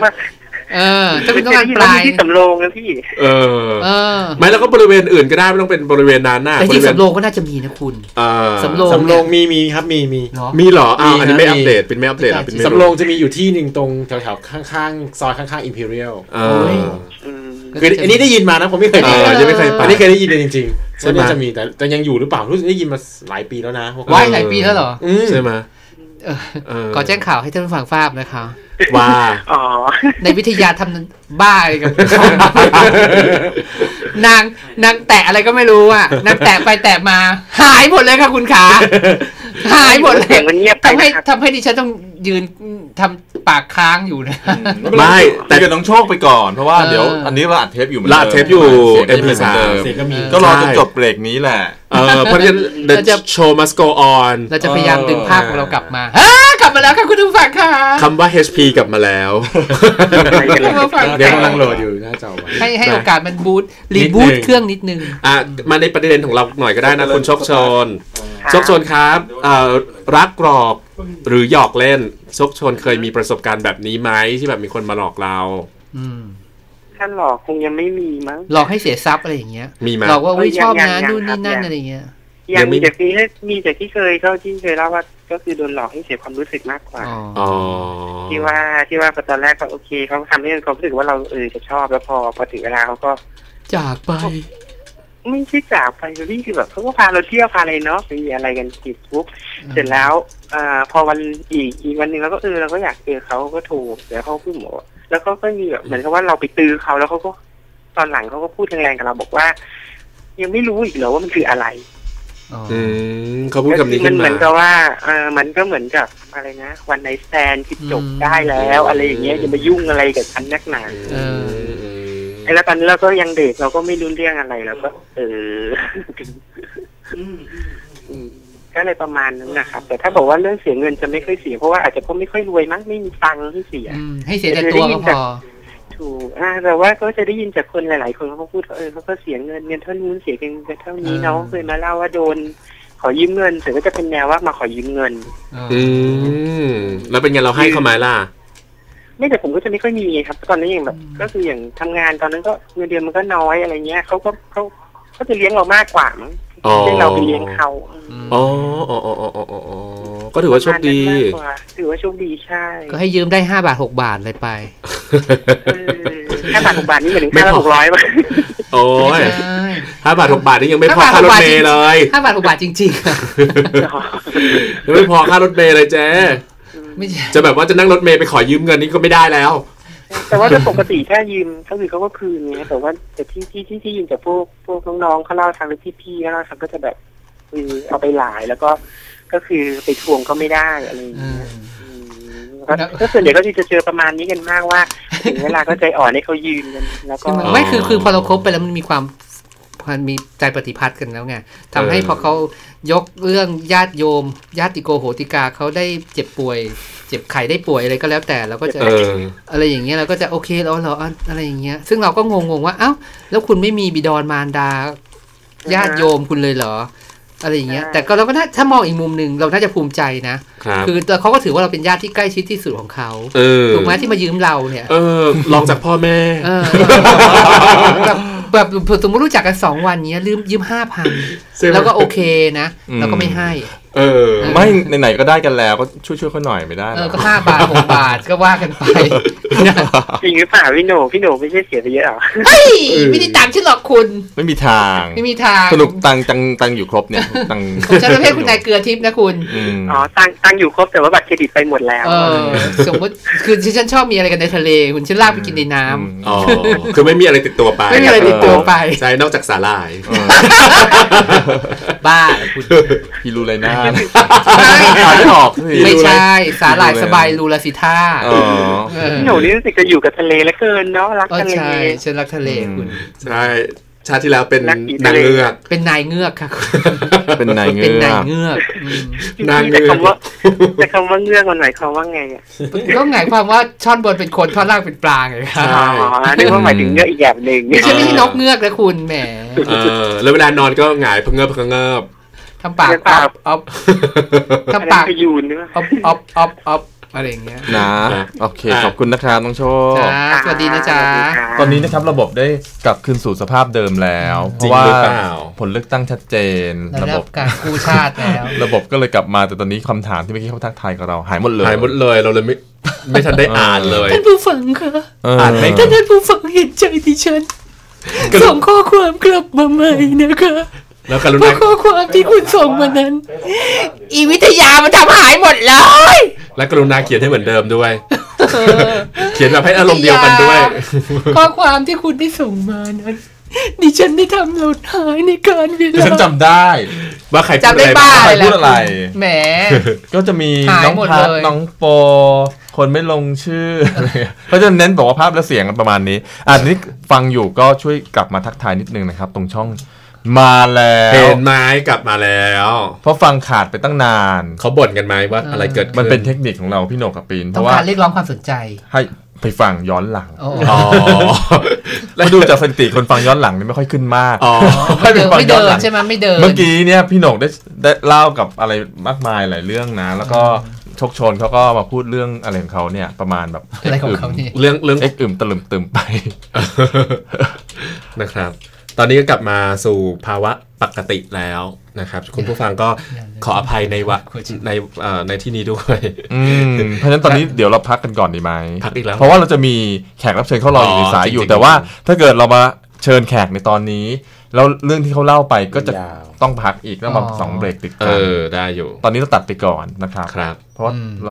Speaker 3: เออถ้าคุณต้องการปลาย
Speaker 8: ที่สำโรงนะพี่
Speaker 4: เออ
Speaker 3: เออ
Speaker 4: ไม่แล้วก็บริเวณอื่นก็ได้ไม่ต้องเป็นบริเวณนั้นน่ะ
Speaker 3: แต่
Speaker 4: บ
Speaker 3: ที่
Speaker 4: ริเวณ
Speaker 3: สำโรงก็น่าจะมีนะคุณ
Speaker 4: เออ
Speaker 3: สำโรง
Speaker 6: สำโรงมีมีครับมีมี
Speaker 3: เนาะ
Speaker 4: มีเหรออ้าว
Speaker 6: มี
Speaker 4: อันนี้ไม่
Speaker 6: นะ
Speaker 4: อัป
Speaker 6: มี
Speaker 4: เดตเป็นไม่อัปเดตอะเป็นไม่
Speaker 6: สำโรงจะมีอยู่ที่หนึ่งตรงแถวๆข้างๆ ซอยข้างๆอิมพีเรียล
Speaker 4: เอ
Speaker 3: โอ้
Speaker 4: อย
Speaker 8: อืม
Speaker 6: คืออันนี้ได้ยินมานะผมไม่เคย
Speaker 4: เอ
Speaker 6: ไป
Speaker 4: อยังไม่เคยไป
Speaker 6: อันนี้เคยได้ยินเลยจริงๆ
Speaker 4: ใช่
Speaker 6: ว่า
Speaker 4: ไหม
Speaker 6: เนี่ยจะมีแต่แต่ยังอยู่หรือเปล่ารู้สึกได้ยินมาหลายปีแล้วนะ
Speaker 3: ว่ายหลายปีแล้วเหรอ
Speaker 6: อืม
Speaker 4: ใช่ไหม
Speaker 3: เออ
Speaker 4: เออ
Speaker 3: ขอแจ้งข่าวให้ท่านผู้ฟังทราบนะคะ
Speaker 4: ว่า
Speaker 8: อ๋อ
Speaker 3: ในวิทยาทำบ้าอะไรกับนางนางแตะอะไรก็ไม่รู้อะนางแตะไปแตะมา หายหมดเลยค่ะคุณขาหายหมดเล
Speaker 8: เสี
Speaker 3: ย
Speaker 8: ยงมันเงียบไป
Speaker 3: ทำให้
Speaker 8: นะครับ
Speaker 3: ทำให้ดิฉันต้องยืนทำปากค้างอยู่นะ
Speaker 4: ไม่
Speaker 5: แต่
Speaker 4: แต่
Speaker 5: เดี๋ยวน้องโชคไปก่อน เพราะว่า
Speaker 3: เออ
Speaker 5: เดี๋ยวอันนี้เราอัดเทปอยู่หมืน
Speaker 4: เราอัดเทปอยู่
Speaker 5: เสียงก็ยังเป็น
Speaker 4: MP3
Speaker 5: เหมือนเดิม
Speaker 6: เสียงก็มี
Speaker 5: ก็รอจน
Speaker 4: ใช่
Speaker 5: จบเบรกนี้แหละ
Speaker 4: เออเพราะฉะนั้น the
Speaker 3: เราจะ
Speaker 4: show must go on
Speaker 3: เราจะพยายามดึงภาพของเรากลับมาฮะกลับมาแล้วค่ะคุณผู้ฟังค่ะ
Speaker 4: คำว่า HP กลับมาแล้ว
Speaker 3: คุณผู้ฟัง
Speaker 6: เดี๋ยวกำลังโหลดอยู่หน้าจอไว้
Speaker 3: ให้ให้
Speaker 4: นะ
Speaker 3: โอกาสมันบูตรี
Speaker 6: นิด
Speaker 3: บูต
Speaker 6: นึง
Speaker 3: เครื่องนิดนึง
Speaker 4: อะมาในประเด็นของเราหน่อยก็ได้นะคุณโชคชน
Speaker 8: ครับ
Speaker 4: โชคชนครับเอ่อรักกรอบหรือหยอกเล่นโชคชนเคยมีประสบการณ์แบบนี้ไหมที่แบบมีคนมาหลอกเรา
Speaker 3: อืม
Speaker 8: ถ้าหลอกคงยังไม่มีมั้ง
Speaker 3: หลอกให้เสียทรัพย์อะไรอย่างเงี้ย
Speaker 4: มีไหม
Speaker 3: หลอกว่าอุ้ย
Speaker 8: เออ
Speaker 3: ชอบ
Speaker 8: ยัง
Speaker 3: นะ
Speaker 8: ยัง
Speaker 3: นู่น
Speaker 8: ครั
Speaker 3: นี่
Speaker 8: บ
Speaker 3: นั่น
Speaker 8: ยัง
Speaker 3: อะไรเงี้ย
Speaker 8: ยั
Speaker 4: ยังงไม่
Speaker 8: มีแต่ที่มีแต่ที่เคยเท่าที่เคยเล่าว่าก็คือโดนหลอกให้เสียความรู้สึกมากกว่า
Speaker 3: อ๋อ
Speaker 4: อ๋อ
Speaker 8: ที่ว่าที่ว่าพอตอนแรกก็โอเคเขาทำให้เขารู้สึกว่าเราเออจะชอบแล้วพอพอถึงเวลาเขาก็
Speaker 3: จากไป
Speaker 8: ไม่ใช่จากไปพี่คือแบบเขาก็พาเราเที่ยวพาอะไรเนาะไปอะไรกันติดปุ๊บเสร็จแล้วอ่าพอวันอีกอีกวันหนึ่งเราก็เออเราก็อยากเจอเขาก็โทรแต่เขาพูดหมดแล้วเขาก็มีแบบเหมือนกับว่าเราไปตื้อเขาแล้วเขาก็ตอนหลังเขาก็พูดแรงๆกับเราบอกว่า ยังไม่รู้อีกเหรอว่ามันคืออะไร
Speaker 3: อ๋อ
Speaker 4: อืมเขาพูดคำนี้
Speaker 8: มั
Speaker 4: ขึ้น
Speaker 8: เห
Speaker 4: มา
Speaker 8: มือนกับว่าเออมันก็เหมือนกับอะไรนะวันในสแตนคือจบได้แล้ว อะไรอย่างเงี้ยอย่ามายุ่งอะไรกับฉันนักหนา
Speaker 3: เออ
Speaker 8: ไอ้ แล้วตอนนี้เราก็ยังเด็กเราก็ไม่รู้เรื่องอะไรเราก็ เอออืมก็เลยประมาณนั้นนะครับ แต่ถ้าบอกว่าเรื่องเสียเงินจะไม่ค่อยเสียเพราะว่าอาจจะเพราะไม่ค่อยรวยมั้งไม่มีตังค์ที่เสีย
Speaker 3: อืมให้เสียแต่ตัวก็พอ
Speaker 8: ถูกอ่าแต่ว่าก็จะได้ยินจากคนหลาย ๆ คนเขาก็พูดว่าเออเขาก็เสียเงินเงินเท่านู้นเสียเงินเท่านี้
Speaker 3: อ่า
Speaker 8: น้องเคยมาเล่าว่าโดน ขอยืมเงินแต่ก็จะเป็นแนวว่ามาขอยืมเงิน
Speaker 4: อืมแล้วเป็นไงเราให้เขาไหมล่ะ
Speaker 8: ไม่แต่ผมก็จะไม่ค่อยมีไงครับ ตอนนั้นอย่างแบบ ก็คืออย่างทำงานตอนนั้นก็เงินเดือนมันก็น้อยอะไรเงี้ยเขาก็เขาเขาจะเลี้ยงเรามากกว่ามั้ง
Speaker 4: อ๋อ
Speaker 8: เลี้ยงเราไปเลี้ยงเขา
Speaker 4: อ๋ออ๋ออ๋ออ๋ออ๋ออ๋อก็ถือว่าโชคดี
Speaker 8: ประมาณนั้นมากกว่าถือว่าโชคดีใช่
Speaker 3: ก็ให้ยืมได้ห้าบาทหกบาทเลยไป
Speaker 8: เออห้าบาทหกบาทนี่เหมือน
Speaker 4: ไม่
Speaker 8: ค่า
Speaker 4: พอ
Speaker 8: หกร้อยป่ะ
Speaker 4: โอ้ย
Speaker 3: ใช่
Speaker 4: ห้าบาทหกบาทนี่ยังไม่พอค่ารถเมล์เลย
Speaker 3: ห้าบาทหกบาทจริงๆอะ
Speaker 4: ยังไม่พอค่ารถเมล์เลยเจ๊
Speaker 3: ไม่ใช่
Speaker 4: จะแบบว่าจะนั่งรถเมล์ไปขอยืมเงินนี่ก็ไม่ได้แล้ว
Speaker 8: แต่ว่าโดยปกติถ้ายืมก็คือเขาก็คืนไงแต่ว่าแต่ที่ที่ที่ที่ยืมจากพวกพวกน้องๆเขาเล่าทางหรือพี่ๆเขาเล่าทางก็จะแบบคือเอาไปหลายแล้วก็ก็คือไปทวงก็ไม่ได้อะไรอย่าง
Speaker 3: อื
Speaker 8: เงี้ย
Speaker 3: ม
Speaker 8: อืมก็ก็ส่วนใหญ่ก็ที่จะเจอประมาณนี้กันมากว่าถึงเวลาก็ใจอ่อนให้เขายืนกันแล้วก็
Speaker 3: คือมันไม่คือคือพอเราคบไปแล้วมันมีความ มันมีใจปฏิพัทธ์กันแล้วไงทำให้พอเขายกเรื่องญาติโยม ญาติโกโหติกาเขาได้เจ็บป่วย เจ็บไข้ได้ป่วยอะไรก็แล้วแต่เราก็จะ
Speaker 4: เออ
Speaker 3: อะไรอย่างเงี้ยเราก็จะโอเคแล้วเหรออะอะไรอย่างเงี้ย ซึ่งเราก็งงๆว่าเอ้าแล้วคุณไม่มีบิดอนมารดา ญาติโยมคุณเลยเหรออะไรอย่างเงี้ยแต่ก็เราก็น่าถ้ามองอีกมุมหนึ่งเราน่าจะภูมิใจนะ
Speaker 4: ครับ
Speaker 3: คือเขาก็ถือว่าเราเป็นญาติที่ใกล้ชิดที่สุดของเขา
Speaker 4: เออ
Speaker 3: ถูกไหมที่มายืมเราเนี่ย
Speaker 4: เออลองจากพ่อแม่
Speaker 3: เออ แบบแบบสมมติรู้จักกันสองวันเนี้ย ลืมยืมห้าพัน
Speaker 4: ใช่ไหม
Speaker 3: แล้วก็โอเคนะ
Speaker 5: อืม
Speaker 3: เราก็ไม่ให้
Speaker 4: เออ
Speaker 5: ไม่ไหนๆก็ได้กันแล้วก็ช่วยช่วยๆเขาหน่อยไม่ได้หร
Speaker 3: เออ
Speaker 5: อ
Speaker 3: ก็ห้าบาทหกบาทก็ว่ากันไปนะ
Speaker 8: จริงหรือเปล่าพี่โหนพี่โหนไม่ใช่เสียไปเยอะเหรอ
Speaker 3: เฮ้ยไม่ได้ตามฉันหรอกคุณ
Speaker 5: ไม่มีทาง
Speaker 3: ไม่มีทาง
Speaker 5: สนุกตังตังตังอยู่ครบเนี่ยตัง
Speaker 3: ผมใช้ประเภทคุณนายเกลือทิพย์นะคุณ
Speaker 5: อืม
Speaker 8: อ๋อตังตังอยู่ครบแต่ว่าบัตรเครดิตไปหมดแล้ว
Speaker 3: เออสมมติคือที่ฉันชอบมีอะไรกันในทะเลคุณฉันลากไปกินในน้ำ
Speaker 5: อืม
Speaker 4: อ๋อคือไม่มีอะไรติดตัวไป
Speaker 3: ไม่มีอะไรติดตัวไป
Speaker 4: ใช่นอกจากสาหร่าย
Speaker 5: เออ
Speaker 3: บ้าคุณ
Speaker 5: พี่รู้เลยนะ
Speaker 3: ไม่า
Speaker 5: ยไม่ออก
Speaker 3: ไม่ใช่ สาหร่ายสบายรูลาสิท่า
Speaker 8: โหนนี่รู้สึกจะอยู่กับทะเลแล้วเกินเนาะรักทะเล
Speaker 3: ใช่ฉันรักทะเลคุณ
Speaker 4: ใช่ชาติที่แล้วเป็น
Speaker 8: นา
Speaker 4: ง
Speaker 8: เงื
Speaker 4: อก
Speaker 3: เป็นนายเงือกค่ะคุณ
Speaker 5: เป็นนายเงื
Speaker 3: เป็น
Speaker 5: อนา
Speaker 3: ย
Speaker 5: ก
Speaker 3: เงือก
Speaker 4: นางเงื
Speaker 8: แต่
Speaker 4: อก
Speaker 8: คำว่าแต่คำว่าเงือกมันหมายความว่าไงอะ
Speaker 3: ก็หมายความว่าช่อนบนเป็นคนท่อนล่างเป็นปลาไงครับ
Speaker 4: ใช่
Speaker 8: อ๋อนึกว่าหมายถึงเงือกอีกแบบหนึ่ง
Speaker 3: ฉันไม่ใช่นกเงือกนะคุณแหม
Speaker 4: เออแล้วเวลานอนก็หงายพะเงิบพะเงิบ
Speaker 3: ทำปาก
Speaker 8: เงือก
Speaker 3: อ
Speaker 8: ปา
Speaker 3: อกฟออฟ
Speaker 8: อัน
Speaker 3: ทำ
Speaker 8: นั้
Speaker 3: ปานก
Speaker 8: พยูนหรือเปล่า
Speaker 3: ออฟออฟออฟออฟอะไรอย่างเงี้ย
Speaker 5: นะโอเค ขอบคุณนะครับน้องโชค
Speaker 3: จ้าสวัสดีนะจ๊ะ
Speaker 5: ตอนนี้นะครับระบบได้กลับคืนสู่สภาพเดิมแล้ว เพ
Speaker 4: จริ
Speaker 5: ราะ
Speaker 4: ง
Speaker 5: ว่า
Speaker 4: หรือเปล่า
Speaker 5: ผลเลือกตั้งชัดเจน
Speaker 3: ได้
Speaker 5: ระ
Speaker 3: รั
Speaker 5: บบ
Speaker 3: บการกู้ชาติแล้ว
Speaker 5: ระบบก็เลยกลับมาแต่ตอนนี้คำถามที่เมื่อกี้เขาทักทายกับเราหายหมดเลย
Speaker 4: หายหมดเลยเราเลยไม่ไม่ทันได้อ่านเลย
Speaker 3: ท่านผู้ฟังคะ
Speaker 5: เออ
Speaker 4: อ่านไม่
Speaker 3: ถ้าท่านผู้ฟังเห็นใจดิฉันส่งข้อความกลับมาใหม่นะคะ
Speaker 4: แล้วกรุ
Speaker 3: เพ
Speaker 4: ณา
Speaker 3: ราะข้อความที่คุณส่งมานั้น อีวิทยามันทำหายหมดเลย
Speaker 4: และกรุณาเขียนให้เหมือนเดิมด้วย เขียนแบบให้อารมณ์เดียวกันด้วย
Speaker 3: ข้อความที่คุณได้ส่งมานั้นดิฉันได้ทำหล่นหายในการเว
Speaker 5: ดิ
Speaker 3: ลา
Speaker 5: ฉันจำได้
Speaker 4: ว่าใครพูด
Speaker 3: จำได้
Speaker 4: อะไร
Speaker 3: บ้า
Speaker 4: บ้าง
Speaker 5: ใคร
Speaker 3: เลย
Speaker 5: พูด
Speaker 3: ล่ะ
Speaker 5: อะไร
Speaker 3: แหม
Speaker 5: ก็จะมี
Speaker 3: หาย
Speaker 5: น้อง
Speaker 3: หมด
Speaker 5: พัด
Speaker 3: เลย
Speaker 5: น้องโป คนไม่ลงชื่ออะไรเงี้ยเขาจะเน้นบอกว่าภาพและเสียงกันประมาณนี้อันนี้ฟังอยู่ก็ช่วยกลับมาทักทายนิดนึงนะครับ ตรงช่อง มาแล้
Speaker 4: เห็
Speaker 5: วน
Speaker 4: ไหม้กลับมาแล้ว
Speaker 5: เพราะฟังขาดไปตั้งนาน
Speaker 4: เขาบ่นกันไหมว่าอะไรเกิดขึ้น
Speaker 5: มันเป็นเทคนิคของเราพี่โหนกกับปีนเพ
Speaker 3: ต้อง
Speaker 5: ราะว่า
Speaker 3: การเรียกร้องความสนใจ
Speaker 5: ให้ไปฟังย้อนหลัง
Speaker 3: โอ้
Speaker 4: อ๋อ
Speaker 5: แล้วดูจากสถิติคนฟังย้อนหลังนี่ไม่ค่อยขึ้นมาก
Speaker 4: อ๋อ
Speaker 3: ไม่เดิน
Speaker 5: ฟัง
Speaker 3: ไม่
Speaker 5: ย้อ
Speaker 3: เดิ
Speaker 5: นห
Speaker 3: น
Speaker 5: ลัง
Speaker 3: ใช่ไหมไม่เดิน
Speaker 5: เมื่อกี้เนี่ยพี่โหนกได้ได้เล่ากับอะไรมากมายหลายเรื่องนะ แล้วก็ชกชนเขาก็มาพูดเรื่องอะไรของเขาเนี่ยประมาณแบบ
Speaker 3: อะไรของเขาเนี่ย
Speaker 4: เรื่องเรื่อง
Speaker 5: เอ็กอึมตะลึมตึมไป
Speaker 4: นะครับ ตอนนี้ก็กลับมาสู่ภาวะปกติแล้วนะครับ คุณผู้ฟังก็ขออภัยในวะในเอ่อในที่นี้ด้วย
Speaker 5: อืมเพราะฉะนั้นตอนนี้เดี๋ยวเราพักกันก่อนดีไหม
Speaker 4: พักอีกแล้ว
Speaker 5: เพราะว่าเราจะมีแขกรับเชิญเขารออยู่ในสายอยู่
Speaker 4: จริงๆ
Speaker 5: แต่ว่าถ้าเกิดเรามาเชิญแขกในตอนนี้แล้วเรื่องที่เขาเล่าไปก็จะ
Speaker 6: ยาว
Speaker 5: ต้องพักอีกต้องมา
Speaker 3: อ๋อ
Speaker 5: สองเบรกติด
Speaker 4: เอ
Speaker 5: กัน
Speaker 4: อได้อยู่
Speaker 5: ตอนนี้เราตัดไปก่อนนะครับ
Speaker 4: ครับ
Speaker 5: เพราะว่า
Speaker 3: อืม
Speaker 5: เรา